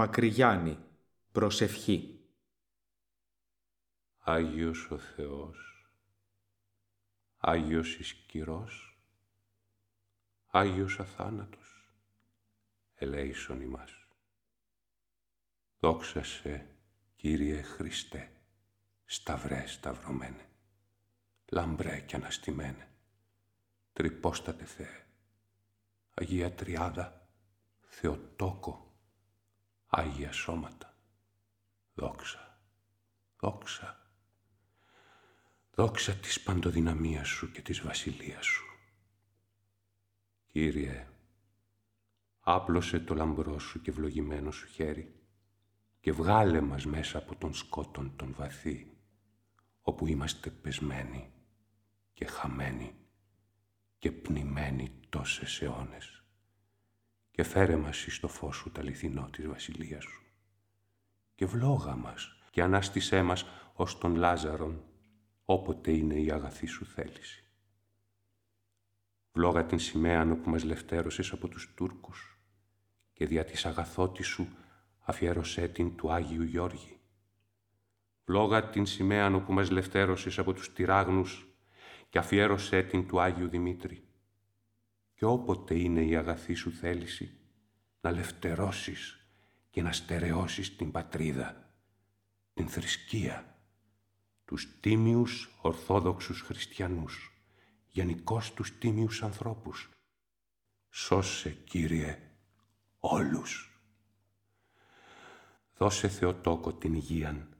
Μακρυγιάννη, προσευχή. Άγιος ο Θεός, Άγιος ισκυρός, Άγιος αθάνατος, ελέησον ημάς. Δόξα σε, Κύριε Χριστέ, σταυρέ σταυρωμένε, λαμπρέ και αναστημένε, τρυπόστατε Θεέ, Αγία Τριάδα, Θεοτόκο, Άγια σώματα. Δόξα, δόξα, δόξα της παντοδυναμίας σου και της βασιλείας σου. Κύριε, άπλωσε το λαμπρό σου και ευλογημένο σου χέρι και βγάλε μας μέσα από τον σκότον τον βαθύ, όπου είμαστε πεσμένοι και χαμένοι και πνημένοι τόσες αιώνες και φέρε μας εις το φως σου τα αληθινό της βασιλείας σου. Και βλόγα μας και ανάστησέ μας ως τον Λάζαρον, όποτε είναι η αγαθή σου θέληση. Βλόγα την σημαία όπου μας λευτέρωσες από τους Τούρκους και δια της αγαθότης σου αφιέρωσέ την του Άγιου Γιώργη. Βλόγα την σημαία όπου μας λευτέρωσες από τους τυράγνους και αφιέρωσέ την του Άγιου Δημήτρη και όποτε είναι η αγαθή σου θέληση, να λευτερώσεις και να στερεώσεις την πατρίδα, την θρησκεία, τους τίμιους ορθόδοξους χριστιανούς, γενικώς τους τίμιους ανθρώπους. Σώσε, Κύριε, όλους. Δώσε Θεοτόκο την υγείαν,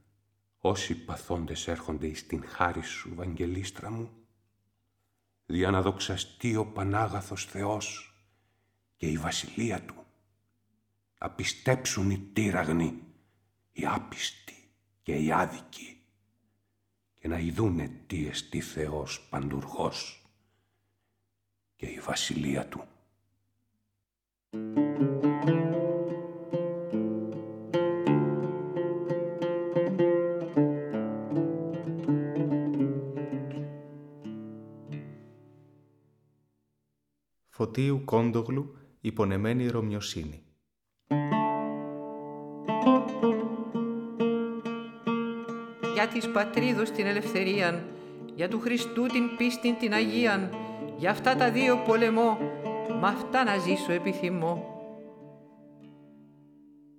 όσοι παθόντες έρχονται εις την χάρη σου, Βαγγελίστρα μου, δια να δοξαστεί ο Πανάγαθος Θεός και η βασιλεία Του. Απιστέψουν οι τύραγνοι, οι άπιστοι και οι άδικοι και να ειδούνε τι εστί Θεός παντουργός και η βασιλεία Του. Φωτίου Κόντογλου, υπονεμένη Ρωμιοσύνη. Για της πατρίδος την ελευθερίαν, για του Χριστού την πίστην την Αγίαν, για αυτά τα δύο πολεμώ, μ' αυτά να ζήσω επιθυμώ.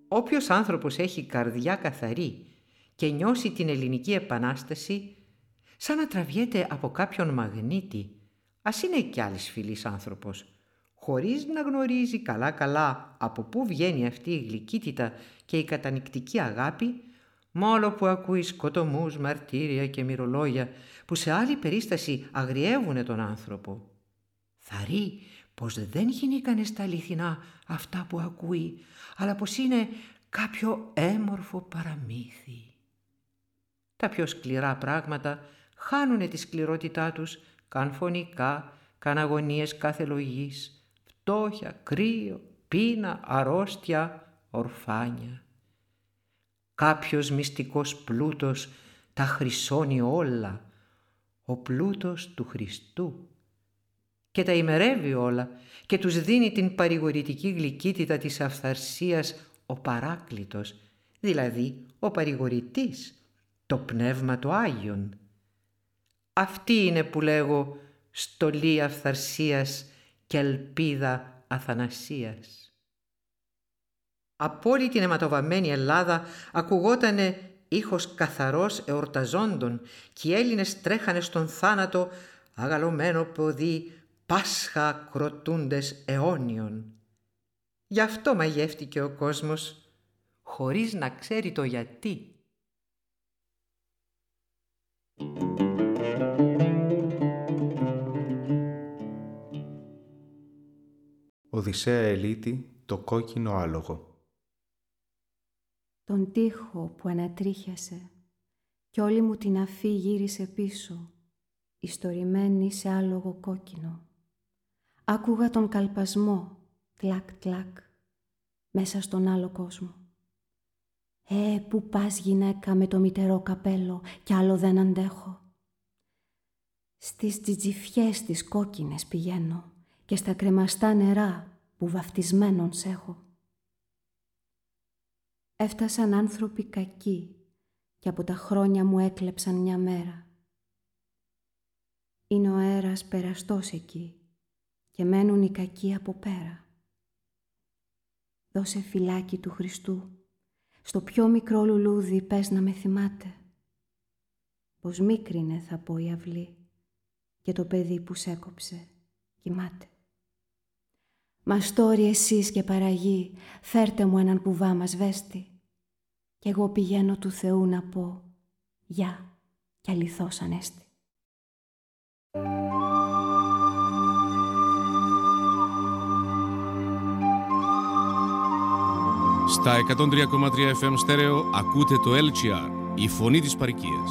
Όποιος άνθρωπος έχει καρδιά καθαρή και νιώσει την ελληνική επανάσταση, σαν να τραβιέται από κάποιον μαγνήτη, ας είναι κι άλλης φυλής άνθρωπος, χωρίς να γνωρίζει καλά-καλά από πού βγαίνει αυτή η γλυκύτητα και η κατανικτική αγάπη, μόνο που ακούει σκοτωμούς, μαρτύρια και μυρολόγια που σε άλλη περίσταση αγριεύουνε τον άνθρωπο. Θα ρει πως δεν γινήκανε στα αληθινά αυτά που ακούει, αλλά πως είναι κάποιο έμορφο παραμύθι. Τα πιο σκληρά πράγματα χάνουνε τη σκληρότητά τους, καν φωνικά, καν αγωνίες κάθε λογής, φτώχεια, κρύο, πείνα, αρρώστια, ορφάνια. Κάποιος μυστικός πλούτος τα χρυσώνει όλα, ο πλούτος του Χριστού και τα ημερεύει όλα και τους δίνει την παρηγορητική γλυκύτητα της αυθαρσίας ο παράκλητος, δηλαδή ο παρηγορητής, το πνεύμα του Άγιον. Αυτή είναι που λέγω στολή αυθαρσίας και ελπίδα αθανασίας. Από όλη την αιματοβαμμένη Ελλάδα ακουγότανε ήχος καθαρός εορταζόντων και οι Έλληνες τρέχανε στον θάνατο αγαλωμένο ποδί Πάσχα κροτούντες αιώνιων. Γι' αυτό μαγεύτηκε ο κόσμος, χωρίς να ξέρει το γιατί. Οδυσσέα Ελίτη, το κόκκινο άλογο. Τον τοίχο που ανατρίχιασε κι όλη μου την αφή γύρισε πίσω, ιστορημένη σε άλογο κόκκινο. Άκουγα τον καλπασμό, τλακ-τλακ, μέσα στον άλλο κόσμο. «Ε, πού πας γυναίκα με το μητερό καπέλο κι άλλο δεν αντέχω». Στις τζιτζιφιές τις κόκκινες πηγαίνω και στα κρεμαστά νερά που βαφτισμένον έχω. Έφτασαν άνθρωποι κακοί και από τα χρόνια μου έκλεψαν μια μέρα. Είναι ο αέρας περαστός εκεί και μένουν οι κακοί από πέρα. Δώσε φυλάκι του Χριστού, στο πιο μικρό λουλούδι πες να με θυμάται. Πως μίκρινε θα πω η αυλή και το παιδί που σέκοψε κοιμάται. Μαστόρι εσείς και παραγή, φέρτε μου έναν κουβά μας βέστη κι εγώ πηγαίνω του Θεού να πω «Γεια» κι αληθώς ανέστη. Στα 103,3 FM στέρεο ακούτε το LGR, η φωνή της παρικίας.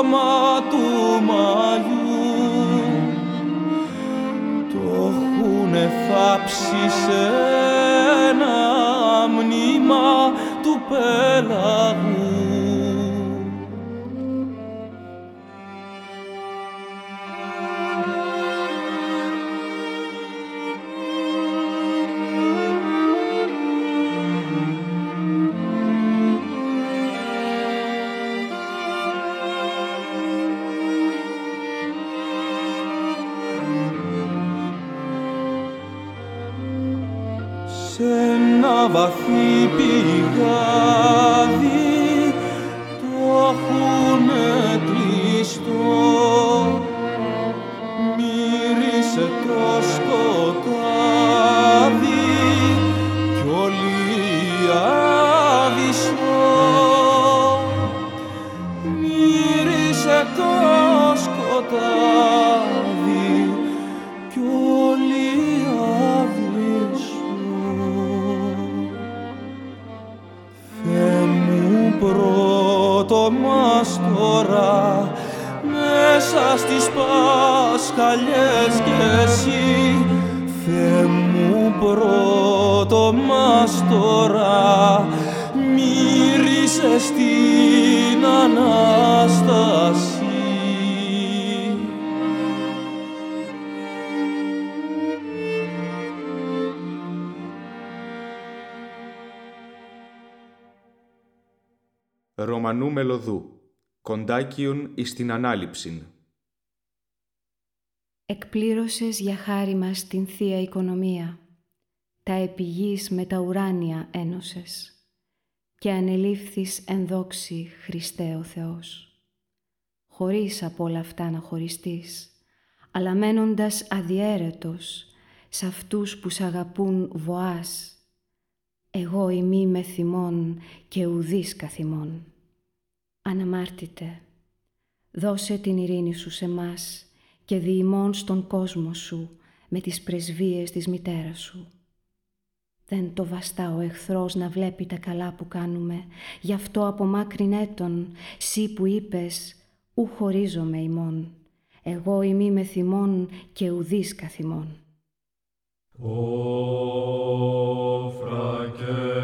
Σώμα του μαλλιού το έχουνε θάψει σε εις την ανάληψην. Εκπλήρωσες για χάρη μας την Θεία Οικονομία, τα επιγείς με τα ουράνια ένωσες και ανελήφθης εν δόξη Χριστέ ο Θεός. Χωρίς από όλα αυτά να χωριστείς, αλλά μένοντας αδιέρετος σε αυτούς που σ' αγαπούν βοάς, εγώ ημί με θυμών και ουδής καθημών. Αναμάρτητε, δώσε την ειρήνη σου σε μας και διημών στον κόσμο σου με τις πρεσβείες της μητέρας σου. Δεν το βαστά ο εχθρός να βλέπει τα καλά που κάνουμε, γι' αυτό απομάκρυνέ τον, σύ που είπες, ου χωρίζομαι ημών, εγώ ημί με θυμών και ουδής καθημών. Όφρα και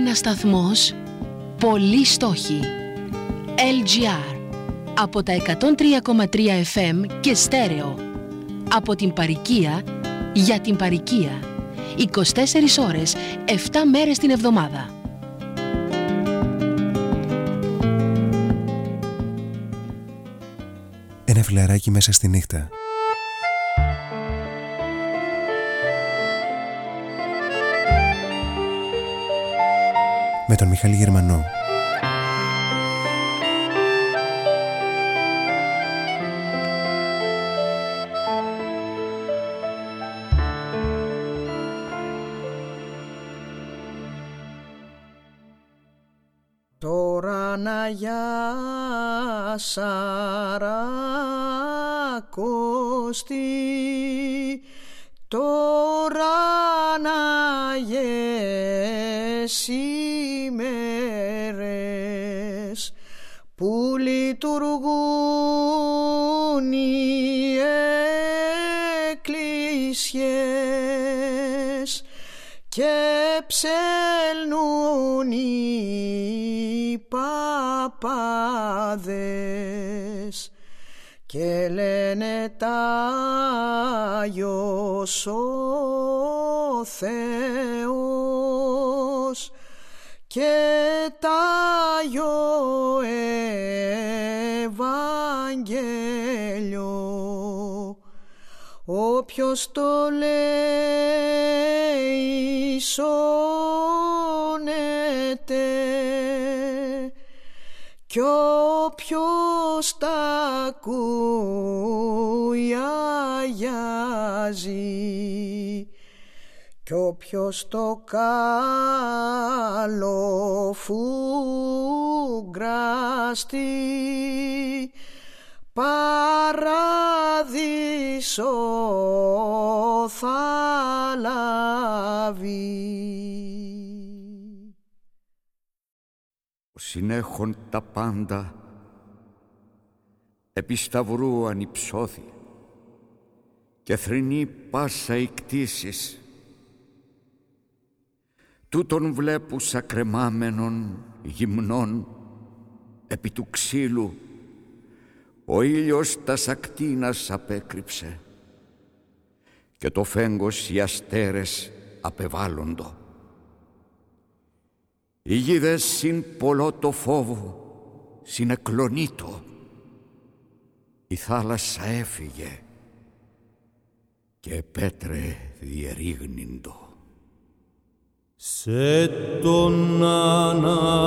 Ένα σταθμός, πολλοί στόχοι. LGR. Από τα 103,3 FM και στέρεο. Από την παρικία για την παρικία. 24 ώρες, 7 μέρες την εβδομάδα. Ένα φιλαράκι μέσα στη νύχτα. Με τον Μιχάλη Γερμανό. Και ψέλνουν οι παπάδες και λένε τα Άγιος ο Θεός και τα Άγιο όποιος το λέει σώνεται. Κι όποιος τα ακούει αγιάζει. Κι όποιος το καλό φουγκραστεί παράδεισο θα λάβει. συνέχον τα πάντα επί σταυρού ανυψώθη και θρηνεί πάσα η κτήσης. Τούτον βλέπου σακρεμάμενον γυμνών επί του ξύλου ο ήλιος τα σακτίνας απέκρυψε και το φέγγος οι αστέρες απεβάλλοντο. Οι γίδες συν πολλό το φόβο συνεκλονίτο. Η θάλασσα έφυγε και πέτρε διερήγνυντο. Σε τον αναβάλλω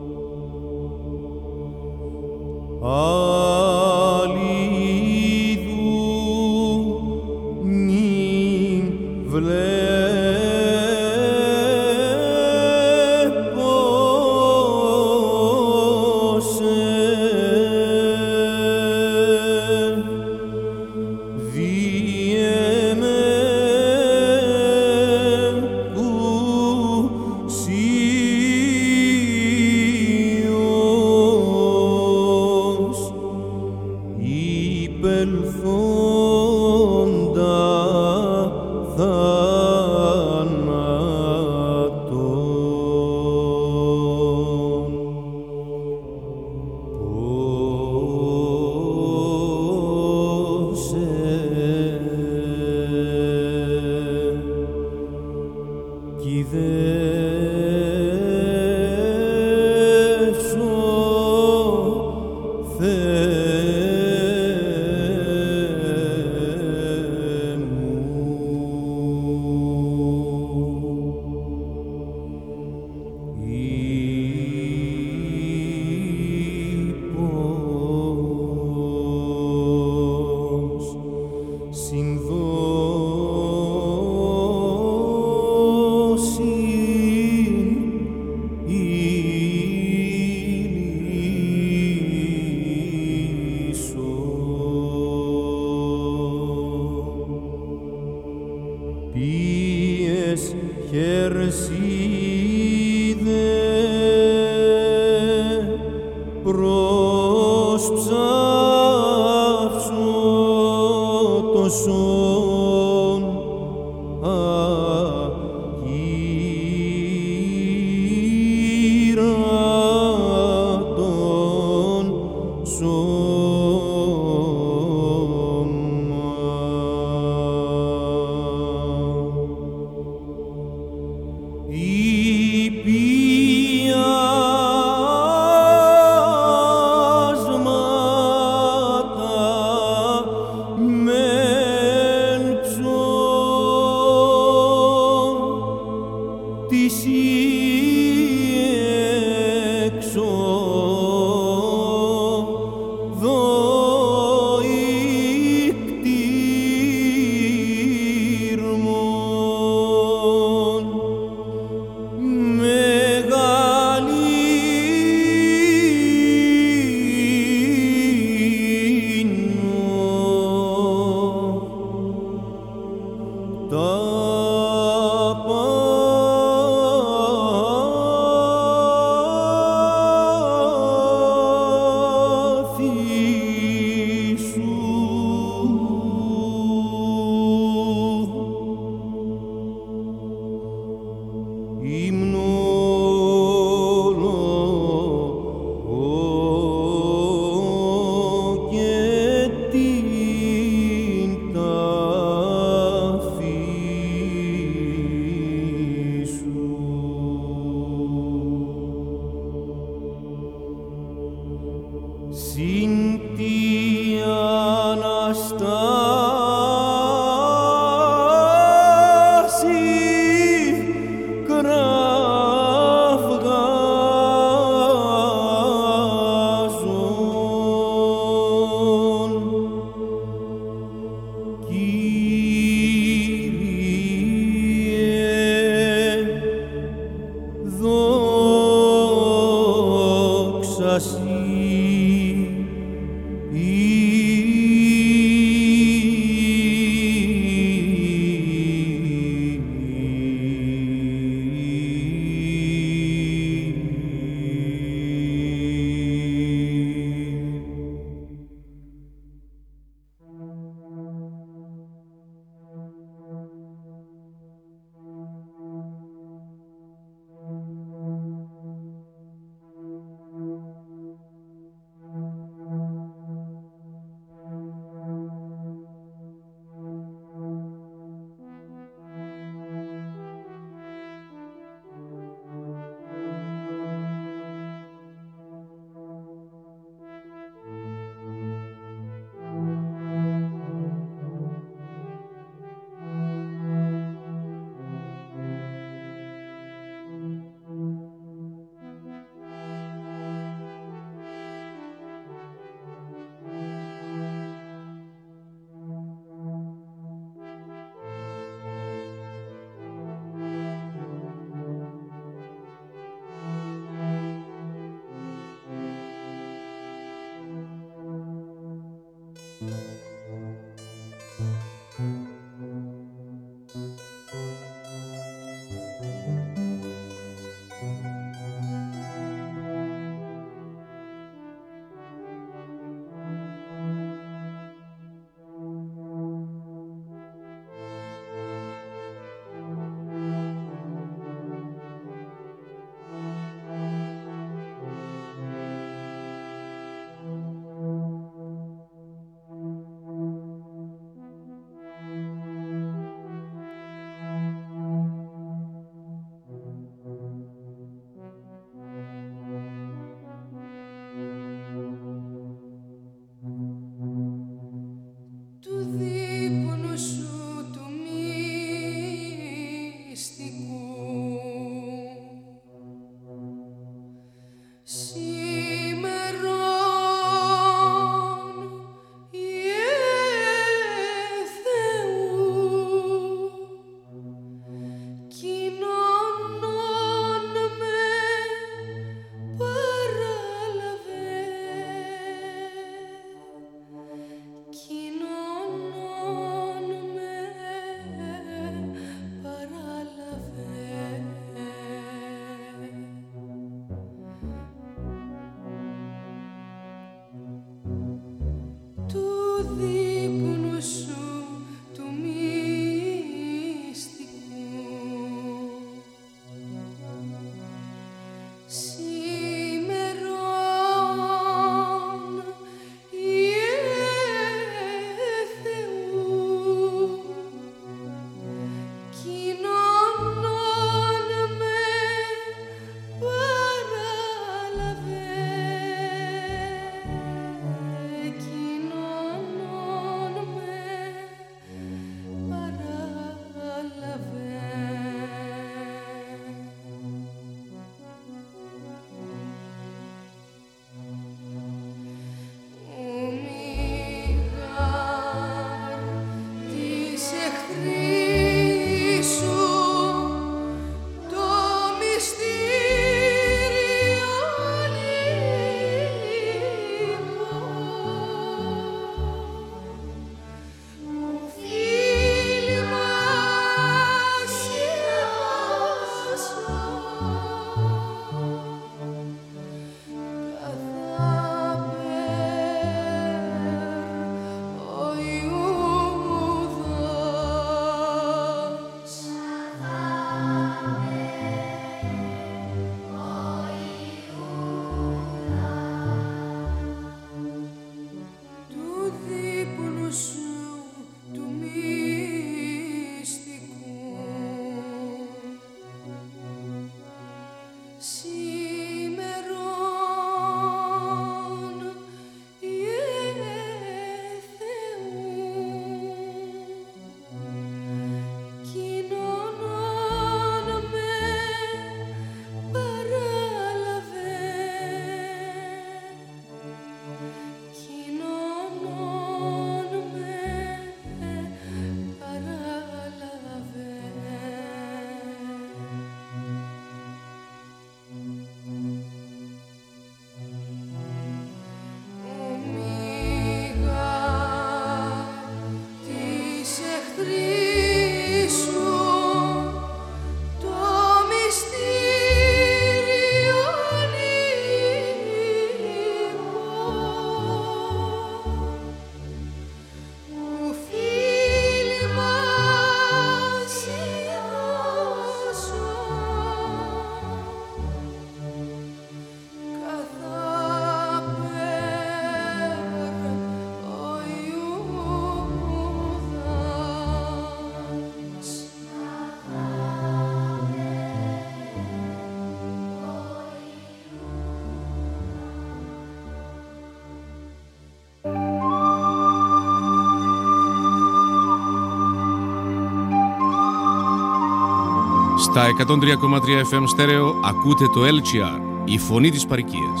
Στα 103,3 FM στέρεο ακούτε το LGR, η φωνή της παρικίας.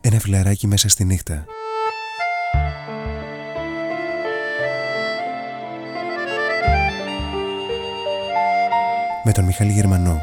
Ένα φιλαράκι μέσα στη νύχτα. Με τον Μιχάλη Γερμανό.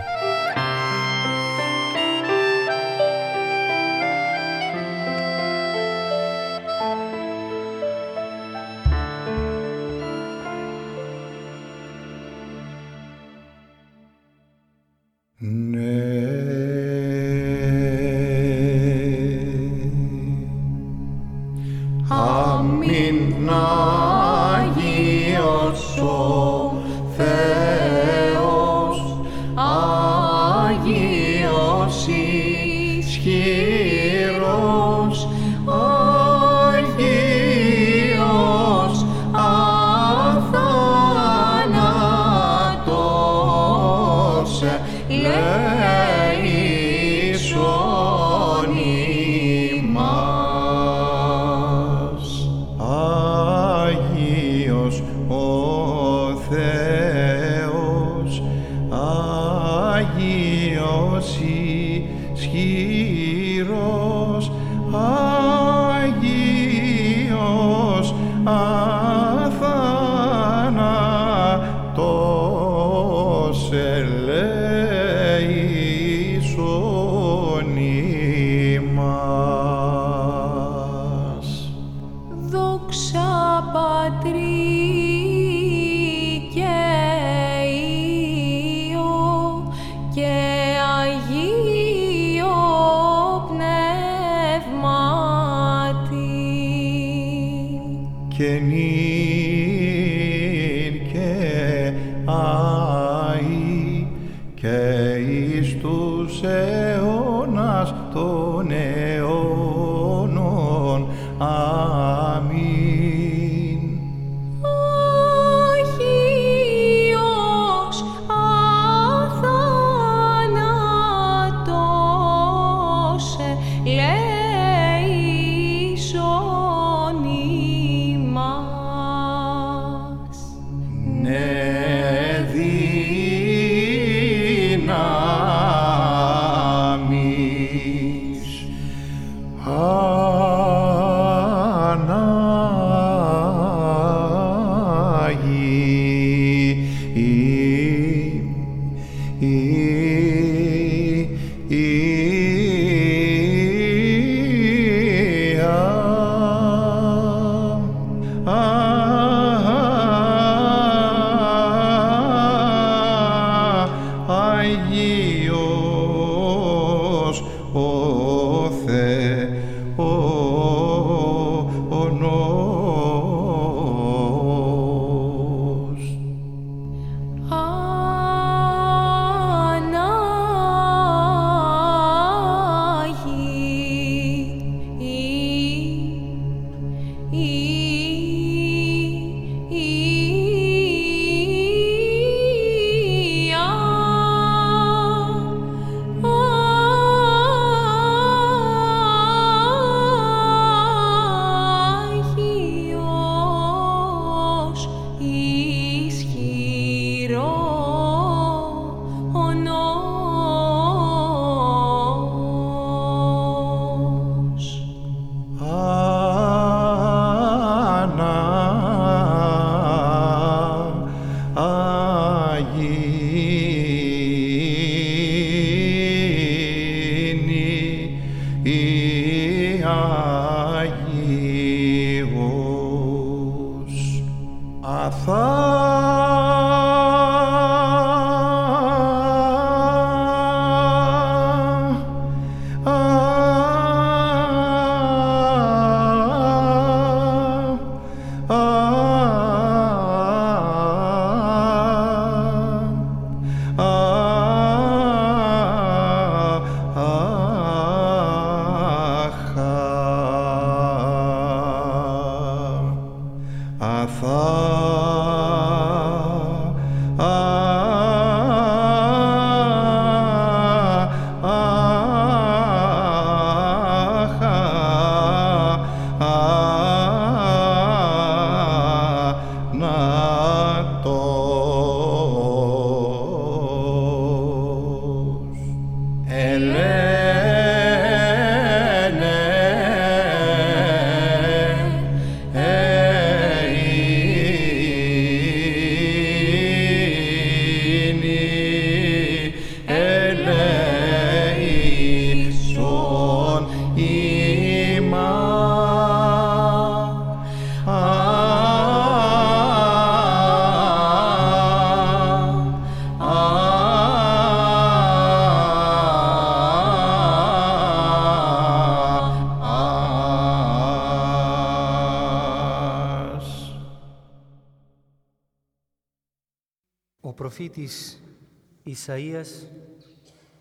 Ισαΐας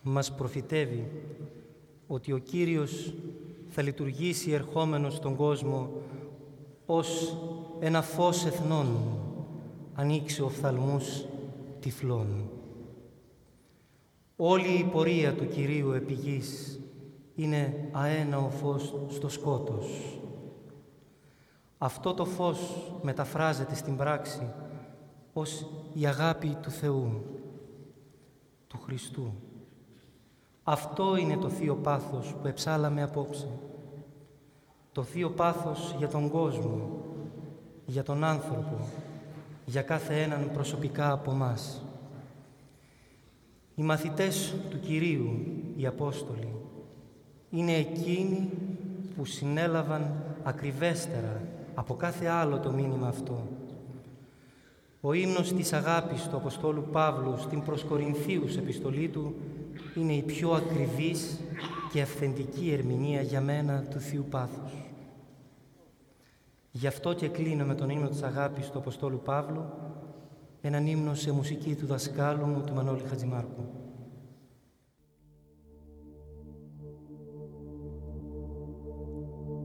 μας προφητεύει ότι ο Κύριος θα λειτουργήσει ερχόμενος στον κόσμο ως ένα φως εθνών ανοίξει οφθαλμούς τυφλών. Όλη η πορεία του Κυρίου επιγής είναι αένα ο φως στο σκότος. Αυτό το φως μεταφράζεται στην πράξη ως η αγάπη του Θεού, του Χριστού. Αυτό είναι το Θείο Πάθος που εψάλαμε απόψε. Το Θείο Πάθος για τον κόσμο, για τον άνθρωπο, για κάθε έναν προσωπικά από μας. Οι μαθητές του Κυρίου, οι Απόστολοι, είναι εκείνοι που συνέλαβαν ακριβέστερα από κάθε άλλο το μήνυμα αυτό. Ο ύμνος της αγάπης του Αποστόλου Παύλου στην προς Κορινθίους επιστολή του είναι η πιο ακριβής και αυθεντική ερμηνεία για μένα του Θείου Πάθους. Γι' αυτό και κλείνω με τον ύμνο της αγάπης του Αποστόλου Παύλου, έναν ύμνο σε μουσική του δασκάλου μου, του Μανώλη Χατζημάρκου.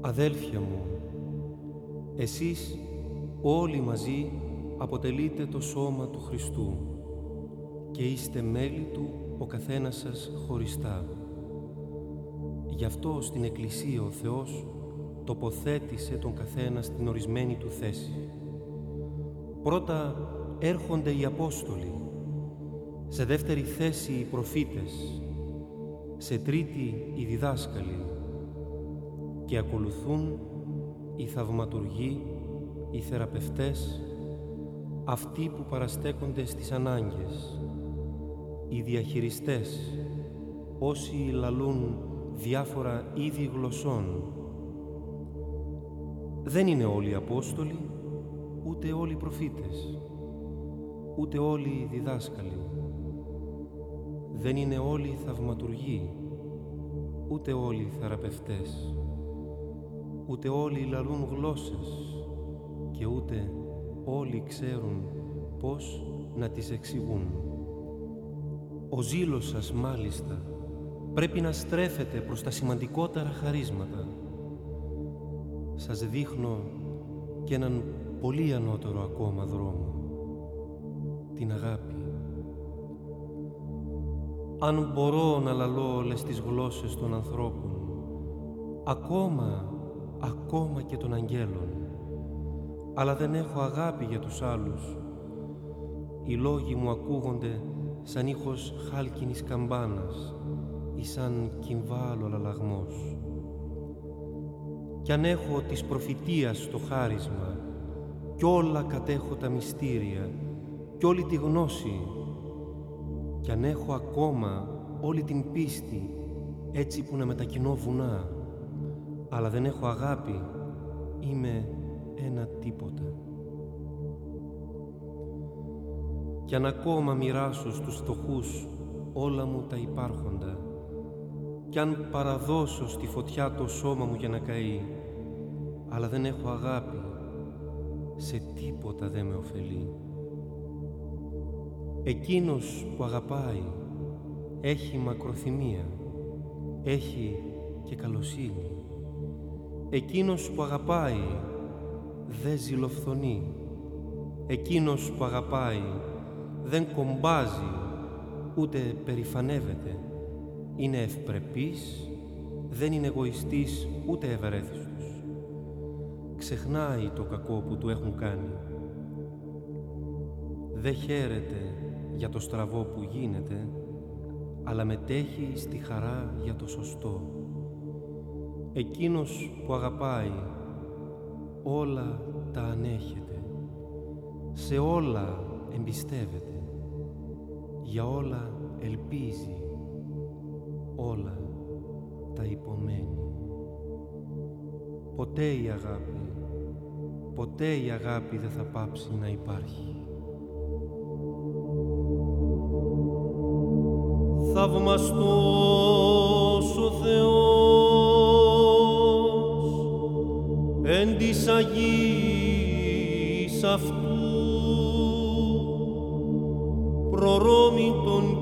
Αδέλφια μου, εσείς όλοι μαζί αποτελείτε το σώμα του Χριστού και είστε μέλη Του ο καθένας σας χωριστά. Γι' αυτό στην Εκκλησία ο Θεός τοποθέτησε τον καθένα στην ορισμένη του θέση. Πρώτα έρχονται οι Απόστολοι, σε δεύτερη θέση οι προφήτες, σε τρίτη οι διδάσκαλοι και ακολουθούν οι θαυματουργοί, οι θεραπευτές, αυτοί που παραστέκονται στις ανάγκες, οι διαχειριστές, όσοι λαλούν διάφορα είδη γλωσσών. Δεν είναι όλοι οι Απόστολοι, ούτε όλοι οι προφήτες, ούτε όλοι οι διδάσκαλοι. Δεν είναι όλοι οι θαυματουργοί, ούτε όλοι οι θεραπευτές, ούτε όλοι λαλούν γλώσσες και ούτε όλοι ξέρουν πώς να τις εξηγούν. Ο ζήλος σας μάλιστα πρέπει να στρέφεται προς τα σημαντικότερα χαρίσματα. Σας δείχνω και έναν πολύ ανώτερο ακόμα δρόμο. Την αγάπη. Αν μπορώ να λαλώ όλες τις γλώσσες των ανθρώπων, ακόμα, ακόμα και των αγγέλων, αλλά δεν έχω αγάπη για τους άλλους, οι λόγοι μου ακούγονται σαν ήχος χάλκινης καμπάνας ή σαν κυμβάλο λαλαγμός. Κι αν έχω της προφητείας το χάρισμα κι όλα κατέχω τα μυστήρια κι όλη τη γνώση κι αν έχω ακόμα όλη την πίστη έτσι που να μετακινώ βουνά αλλά δεν έχω αγάπη είμαι ένα τίποτα. κι αν ακόμα μοιράσω στους φτωχούς όλα μου τα υπάρχοντα κι αν παραδώσω στη φωτιά το σώμα μου για να καεί αλλά δεν έχω αγάπη σε τίποτα δεν με ωφελεί εκείνος που αγαπάει έχει μακροθυμία έχει και καλοσύνη εκείνος που αγαπάει δεν ζηλοφθονεί εκείνος που αγαπάει δεν κομπάζει ούτε περηφανεύεται. Είναι ευπρεπής, δεν είναι εγωιστής ούτε ευερέθιστος. Ξεχνάει το κακό που του έχουν κάνει. Δεν χαίρεται για το στραβό που γίνεται, αλλά μετέχει στη χαρά για το σωστό. Εκείνος που αγαπάει όλα τα ανέχεται, σε όλα εμπιστεύεται για όλα ελπίζει, όλα τα υπομένει. Ποτέ η αγάπη, ποτέ η αγάπη δεν θα πάψει να υπάρχει. Θαυμαστός ο Θεός εν της αυτού προρόμη των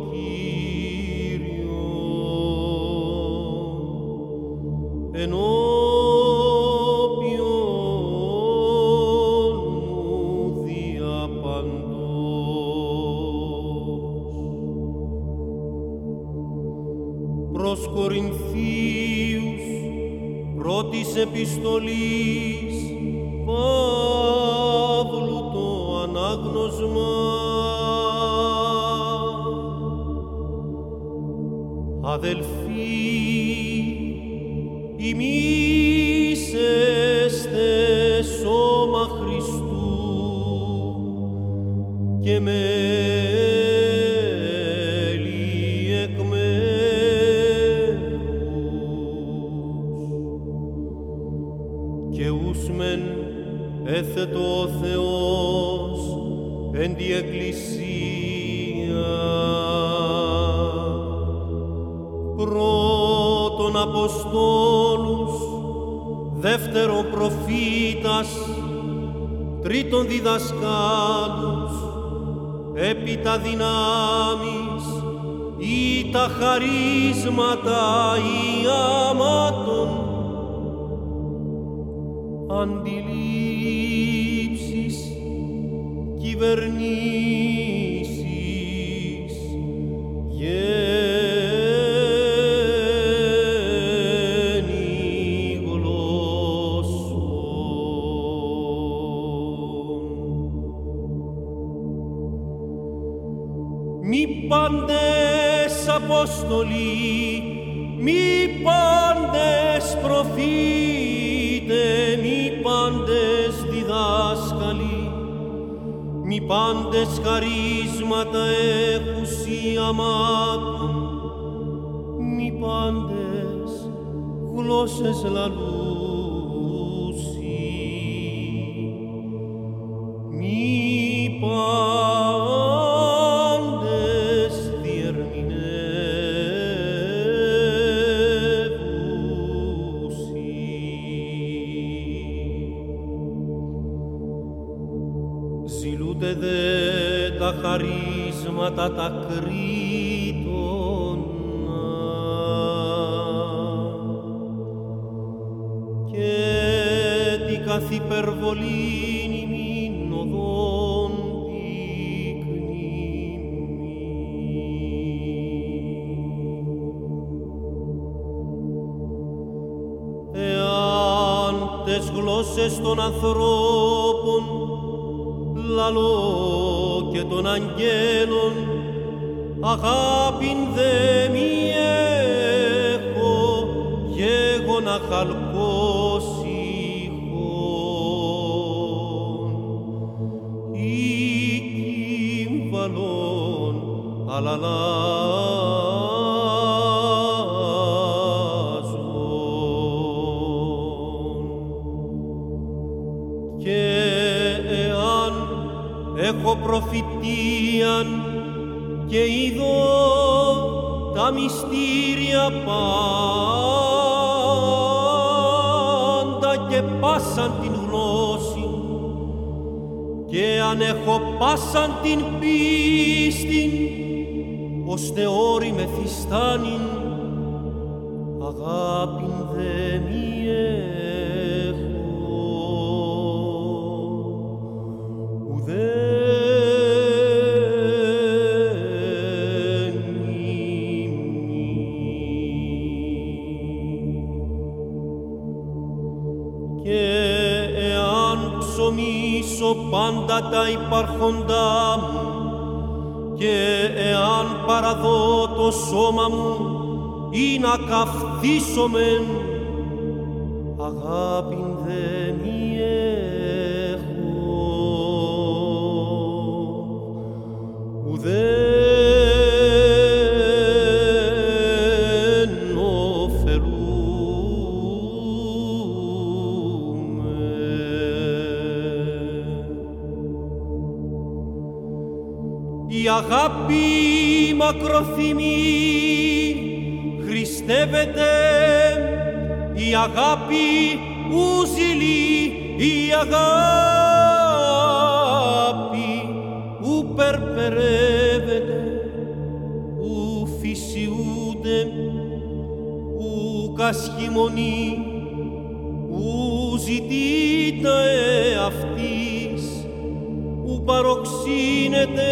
τρίτον διδασκάλους, έπειτα δυνάμεις ή τα χαρίσματα ή άματων, αντιλήψεις, κυβερνήσεις. στολή μη πάντες προφήτε, μη πάντες διδάσκαλοι, μη πάντες χαρίσματα έχουσι αμάτων, μη πάντες γλώσσες λαλού. たたくり disomen η αγάπη που η αγάπη που περπερεύεται, που φυσιούνται, που κασχημονεί, που ζητείται που παροξύνεται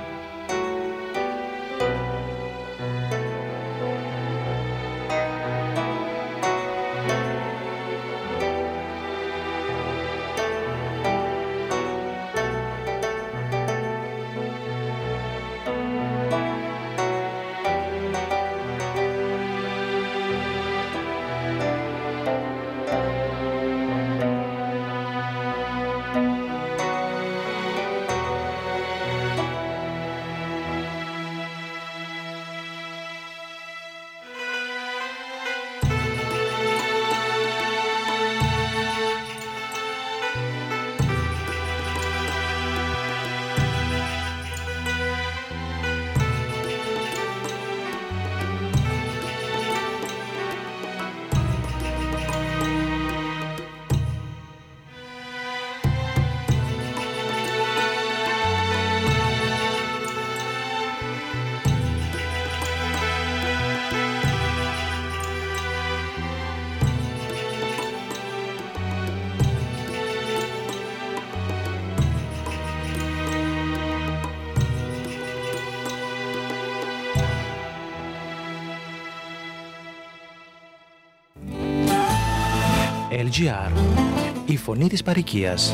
LGR. Η φωνή της παροικίας.